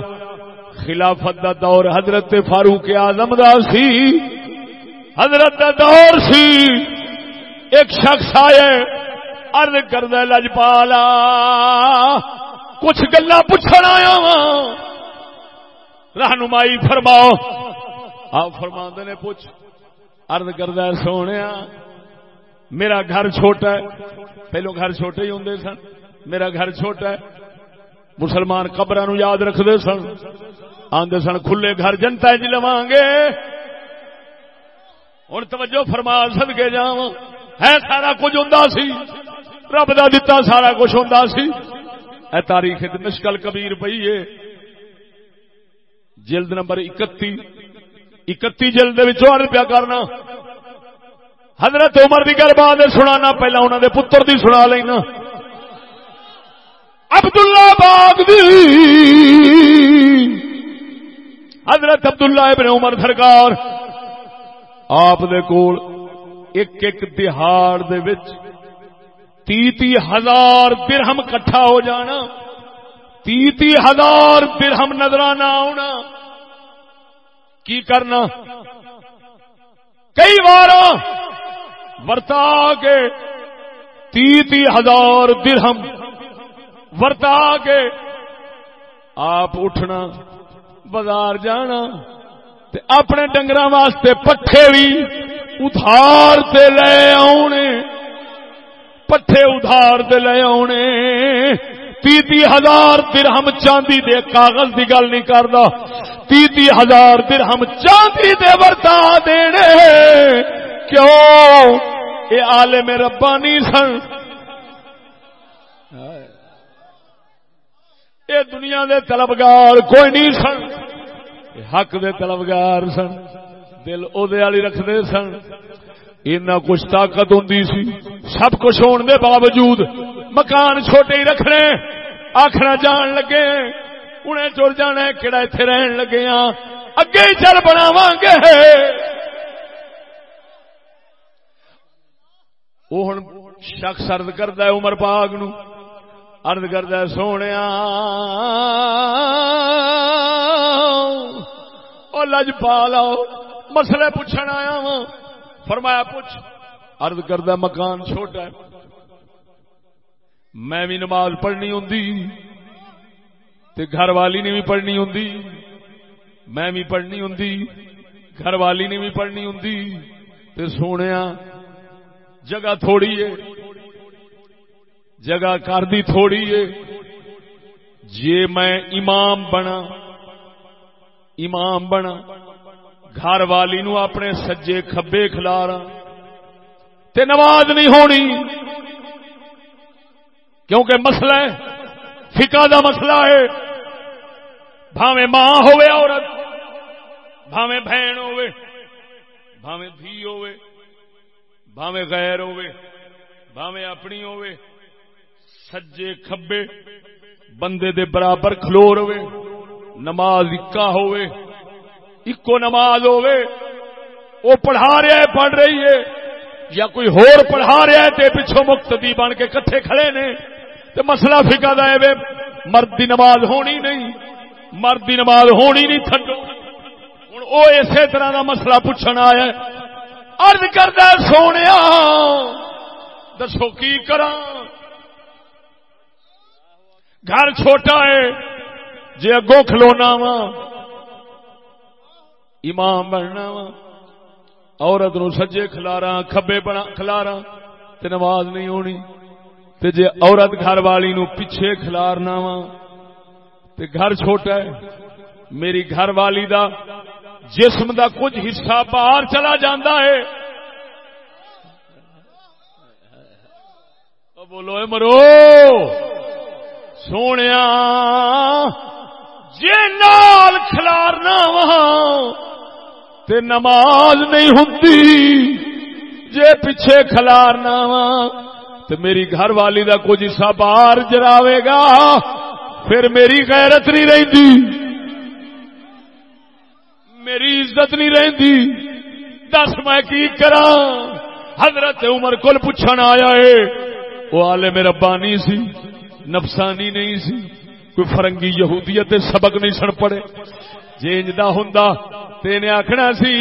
خلافت دا دور حضرت فاروق اعظم دا سی۔ حضرت دا دور سی۔ ایک شخص آئے ارد کرد لجپالا کچھ گلا پوچھنا آیا وا رہنمائی فرماؤ۔ آپ فرما نے، پوچھ۔ ارد کرد سونے، میرا گھر چھوٹا ہے۔ پہلو گھر چھوٹے ہی ہوں سن۔ میرا گھر چھوٹا ہے۔ مسلمان قبر یاد رکھتے سن۔ آدھے سن، کھلے گھر جنتا جی لوا گے ہوں توجہ فرما سد کے جا ہے سارا کچھ ہوں سی۔ رب دا دتا سارا کچھ ہوں سی۔ اے تاریخ مشکل کبیر پئی ہے جلد نمبر اکتی۔ اکتی جلد پیا کرنا۔ حضرت عمر کی گل بعد سنا پہلا انہوں دے پتر دی سنا لینا۔ عبداللہ باغ دی حضرت عبداللہ ابن عمر سرکار، آپ دے کول ایک ایک دہاڑ دے وچ تی تی ہزار درہم کٹھا ہو جانا تی تی ہزار درہم نظرانہ آنا کی کرنا؟ کئی بار ورتا کے تی تی ہزار درہم ورتا کے آپ اٹھنا، بازار جانا، تے اپنے ڈنگر واسطے پٹھے بھی ادھار تے لے آنے پٹھے ادھار تے لے آنے تی تی ہزار درہم چاندی دے کاغذ دی گل نہیں کردا۔ تی تی ہزار درہم چاندی دے ورتا دینے۔ کیوں؟ اے عالم ربانی سن۔ اے دنیا دے طلبگار کوئی نہیں سن۔ حق دے طلبگار سن۔ دل ادے رکھتے سن۔ اینا کچھ طاقت ہوں سی۔ سب کچھ ہونے دے باوجود مکان چھوٹے ہی رکھنے۔ آخر جان لگے۔ انہیں چڑ جانا کہڑا اتنے رہن لگے ہاں۔ اگے ہی چل بناو گے۔ وہ ہوں شخص ارد کرد عمر پاگ نو۔ ارد کرد سونے لج پا لو مسئلے پوچھن آیا وا فرمایا، پوچھ۔ ارد کرد مکان چھوٹا ہے۔ میں بھی نماز پڑھنی ہوں تے گھر والی نے بھی پڑھنی ہوں میں بھی پڑھنی ہوں گھر والی نے بھی پڑھنی ہوں تے سونے جگہ تھوڑی ہے۔ جگہ کر دی تھوڑی ہے۔ جی میں امام بنا امام بنا۔ گھر والی نو اپنے سجے کھبے کھلارا تے نماز نہیں ہونی۔ کیونکہ مسئلہ ہے فکا دا مسئلہ ہے۔ بھاویں ماں ہوئے عورت، بھاویں بہن ہوئے بھاویں دھی ہوئے بھاویں غیر ہوئے بھاویں اپنی ہوئے سجے کھبے، بندے دے برابر کھلور ہوئے نماز اکا ہوئے اکو نماز ہوئے وہ پڑھا رہا ہے، پڑھ رہی ہے، یا کوئی ہور پڑھا رہا ہے تے پچھو مقتدی بن کے کٹھے کھڑے نے، تے مسئلہ فکا دا ہے مرد دی نماز ہونی نہیں، مرد دی نماز ہونی نہیں تھڈو ہوں وہ اسی طرح دا مسئلہ پوچھنا آیا ارد کردہ سونے دسو کی کرا گھر چھوٹا ہے۔ جی اگو کھلونا وا، امام بننا وا، عورت نو سجے کھلارا، کھبے بنا کھلارا، تے نماز نہیں ہونی۔ تے جے عورت گھر والی نو پیچھے کھلارنا وا، تے گھر چھوٹا ہے۔ میری گھر والی دا جسم دا کچھ حصہ باہر چلا جاندہ ہے۔ بولو، اے مرو! سونے جی نال کھلارنا وہاں تے نماز نہیں ہوں جے پیچھے کھلارنا وا تو میری گھر والی دا کچھ حصہ باہر جراوے گا پھر میری غیرت نہیں رہی میری عزت نہیں رہی دس میں کی کرا حضرت عمر کل پوچھن آیا ہے وہ آلے میرا بانی سی نفسانی نہیں سی، کوئی فرنگی یہودیت سبق نہیں سن پڑے جینجدہ ہوں تین آخنا سی۔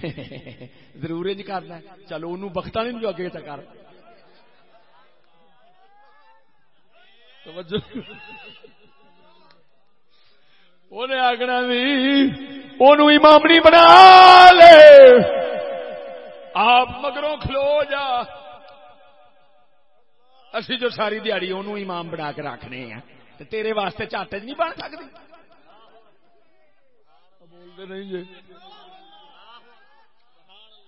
ضرور انج کرنا چلو ان بختا نہیں جو اگے چکر انہیں آخنا بھی امام نہیں بنا لے۔ آپ مگروں کھلو جا۔ اسی جو ساری دیہڑی انہوں امام بنا کے رکھنے ہیں تیرے واسطے چاٹ نہیں بن سکتی۔ بولتے نہیں جی۔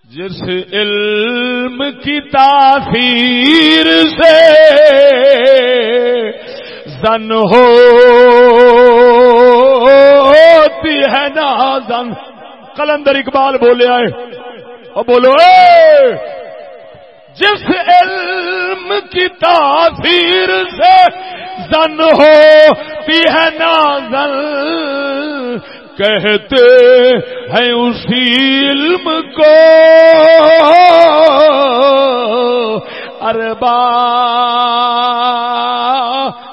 جس علم کی تاثیر سے زن ہوتی ہے نا زن کلندر اقبال بولے آئے۔ اور بولو، اے! جس علم کی تاثیر سے زن ہوتی ہے نا زن کہتے ہیں اسی علم کو۔ اربا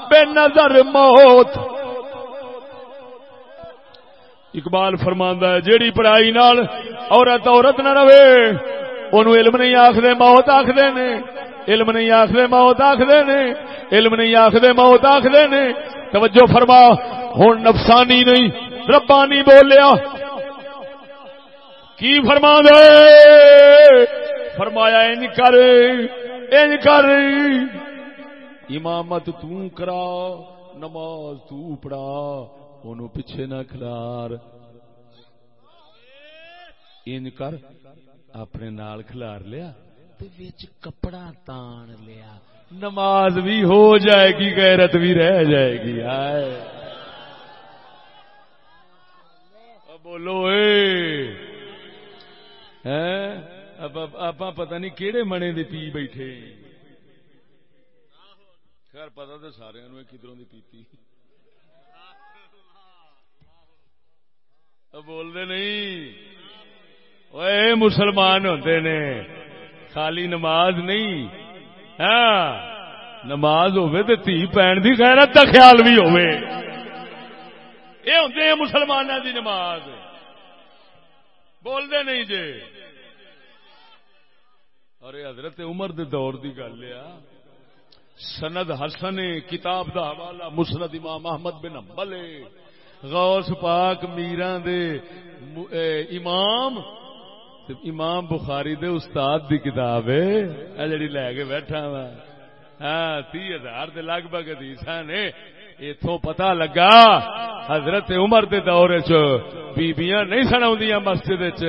بے نظر موت۔ اقبال فرماندہ ہے، جیڑی پڑھائی نال عورت عورت نہ رہے انہوں علم نہیں آخر موت آخر نے۔ علم نہیں آخر موت آخر نے۔ علم نہیں آخر موت آخر نے۔ توجہ فرما ہوں نفسانی نہیں، ربانی بولیا۔ کی فرما دے فرمایا ان کر ان کر۔ امامت کرا، نماز تو پڑھا ان پیچھے نہ کھلار۔ ان کر اپنے نال کھلار لیا کپڑا تان لیا۔ نماز بھی ہو جائے گی غیرت بھی رہ جائے گی۔ آئے بولو اے۔ آپ پتہ نہیں کہڑے منے دے پی بیٹھے۔ خیر پتا تو سارے کدھروں کی پیتی بولتے نہیں۔ وہ مسلمان ہوتے نے خالی نماز نہیں ہاں نماز ہوے تو تھی پین کی خیرت کا خیال بھی ہوے یہ ہوتے ہیں مسلمانوں کی نماز بولتے نہیں جے اور حضرت عمر دے دور دی گل ہے سند حسن کتاب دا حوالہ مسند امام محمد بن حنبل غوث پاک میران دے امام امام بخاری دے استاد دی کتاب ہے۔ جڑی لے کے بیٹھا وا۔ ہاں تی ہزار دے لگ بھگ حدیث نے۔ اتوں پتا لگا حضرت عمر دے دور چ بیبیاں نہیں سنا مسجد چ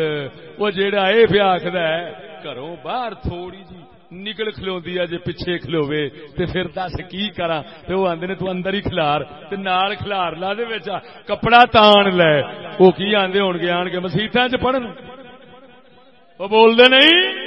وہ جیڑا اے پیا آخد ہے، گھروں باہر تھوڑی جی نکل کھلوندی ہے جے پیچھے کھلوے تے پھر دس کی کراں؟ تے او آندے نے تو اندر ہی کھلار، تے نال کھلار لا دے وچ کپڑا تان لے۔ او کی آندے ہون گے آن کے مسیتاں چ پڑھن۔ وہ بول دے نہیں۔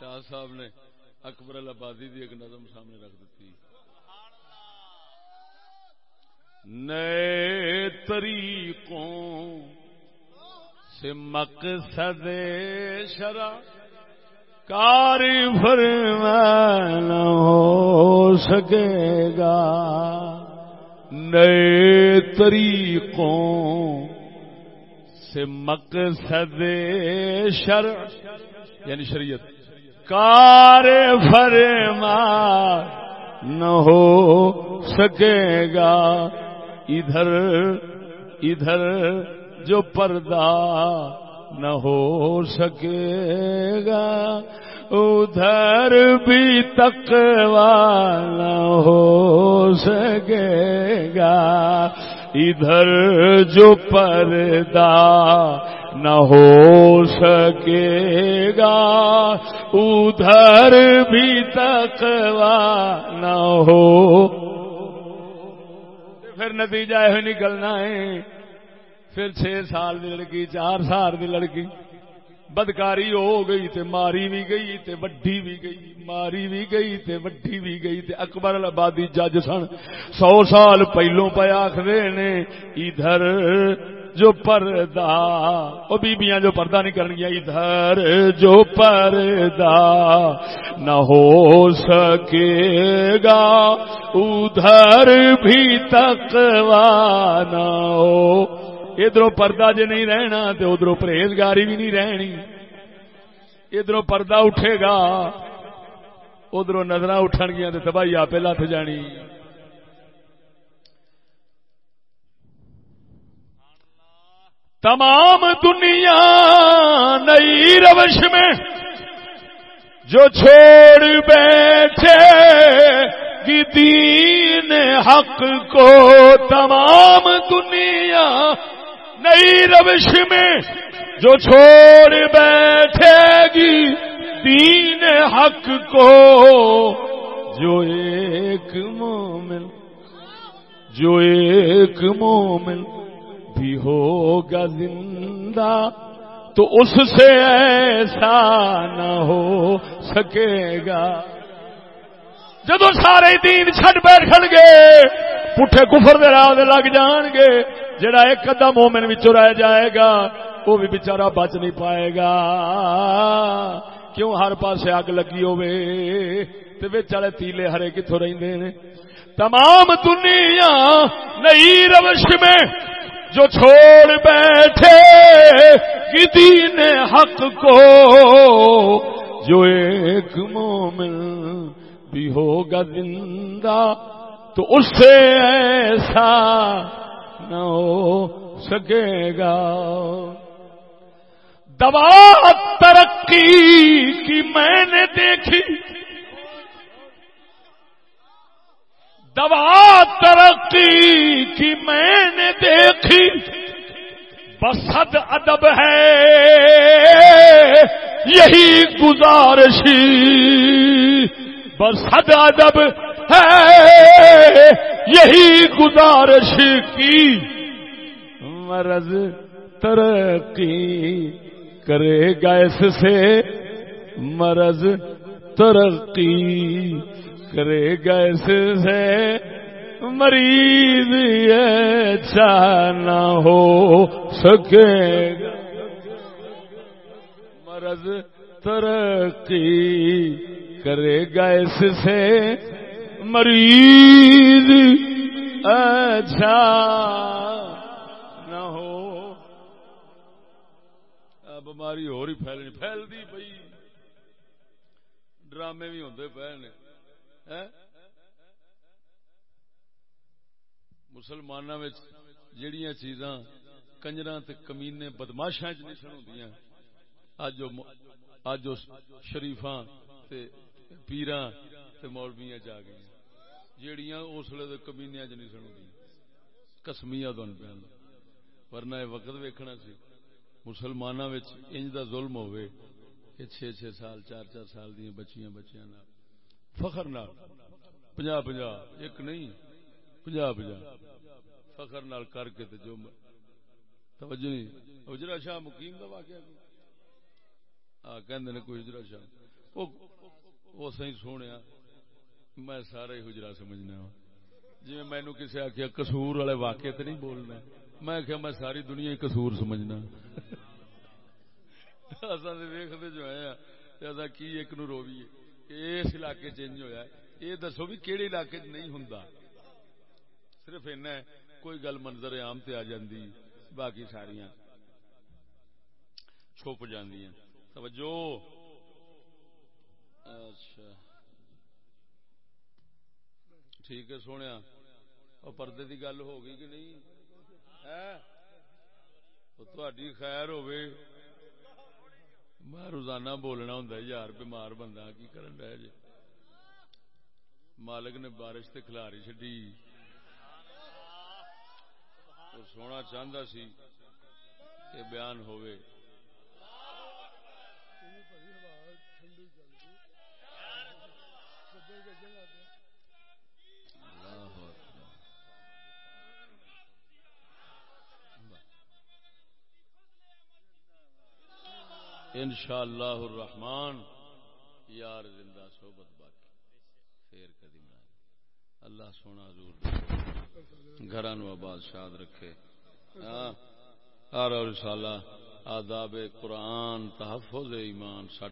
شاہ صاحب نے اکبر البادی کی ایک نظم سامنے رکھ دیتی۔ نئے طریقوں سے مقصد شرع، کاری فرمان ہو سکے گا۔ نئے طریقوں سے مقصد شرع یعنی شریعت کار فرما نہ ہو سکے گا۔ ادھر ادھر جو پردہ نہ ہو سکے گا، ادھر بھی تکوا نہ ہو سکے گا۔ ادھر جو پردہ نہ ہو سکے گا، ادھر بھی تکوا نہ ہو۔ پھر نتیجہ یہ نکلنا ہے۔ پھر چھ سال دی لڑکی، چار سال دی لڑکی۔ بدکاری ہو گئی تے ماری بھی گئی تے وڈی بھی گئی، ماری بھی گئی تے وڈی بھی گئی تے اکبر آبادی جج سن۔ سو سال پہلو پہ آخر نے، ادھر جو پردہ وہ بیبیاں جو پردہ نہیں کرن گیا ادھر جو پردہ نہ ہو سکے گا، ادھر بھی تکوا نہ ہو ادھر پردہ جے نہیں رہنا تو ادھر پرہیزگاری بھی نہیں رہنی۔ ادھر پردہ اٹھے گا ادھر نظر اٹھن گیا تو تباہی آپ لت جانی۔ تمام دنیا نئی روش میں جو چھوڑ بیٹھے گی دین حق کو تمام دنیا نئی روش میں، جو چھوڑ بیٹھے گی، دین حق کو، جو ایک مومن، جو ایک مومن بھی ہوگا زندہ، تو اس سے ایسا نہ ہو سکے گا۔ جدو سارے دین چڈ بیٹھ گے، پٹھے کفر دے راہ دے لگ جان گے، جڑا ایک ادا مومن بچوں رہ جائے گا، وہ بھی بچارا بچ نہیں پائے گا۔ کیوں ہر پاسے اگ لگی ہوے تے وچ والے تیلے ہرے کتوں رہندے نے؟ تمام دنیا نئی روش میں جو چھوڑ بیٹھے دین حق کو؟ جو ایک مومن بھی ہوگا زندہ تو اس سے ایسا نہ ہو سکے گا۔ دوا ترقی کی میں نے دیکھی۔ دوا ترقی کی میں نے دیکھی۔ بسد ادب ہے۔ یہی گزارشی۔ بسد ادب ہے۔ یہی گزارش کی۔ مرض ترقی کرے گا اس سے۔ مرض ترقی کرے گا اس سے۔ مریض اچھا نہ ہو سکے۔ گا مرض ترقی کرے گا اس سے مریض اچھا نہ ہو۔ بیماری ہو رہی، پھیلنی۔ پھیلتی پئی۔ ڈرامے بھی ہوتے پے نے مسلمانوں جڑیاں چیزاں کنجر کمینے بدماشا چ نہیں سن ہوں اج اج شریفاں پیران مولویاں جا گئی جیڑیاں اس لیے کمینیا چ نہیں سن ہوں کسمیا تو پہ ورنہ یہ وقت ویکھنا سی مسلمانوں انج دا ظلم ہوئے کہ چھ چھ سال چار چار سال دیا بچیاں بچیاں فخر نال پنجا پنجا ایک نہیں پنجا پنجا فخر نال کر کے تے جو توجہ نہیں اجرا شاہ مقیم کا واقعہ ہاں کہ کوئی اجرا شاہ او وہ سی سونے میں سارا ہی حجرا سمجھنا جی مینو کسی آخیا کسور والے واقعے تو نہیں بولنا۔ میں آخیا میں ساری دنیا ہی کسور سمجھنا۔ اصا ویختے جو ہے کی ایک نو رویے اس علاقے چینج ہوا یہ دسو بھی کہڑے علاقے چ نہیں ہوں صرف ایسا کوئی گل منظر عام تے آ جاندی، باقی ساریاں چھپ جاندیاں۔ توجہ۔ اچھا۔ ٹھیک ہے، سونے۔ اور پردے کی گل ہو گئی کہ نہیں؟ تھی خیر ہوے میں روزانہ بولنا ہوں یار، بیمار بندہ، کی کرن رہ جی مالک نے بارش تے کھلاری چڈی سونا چاہتا سی کہ بیان ہوئے ان شاء اللہ یار زندہ صحبت باقی پھر کدی میں اللہ سونا حضور گھر آباد شاد رکھے۔ ہاں، ہر رسالہ آداب قرآن، تحفظ ایمان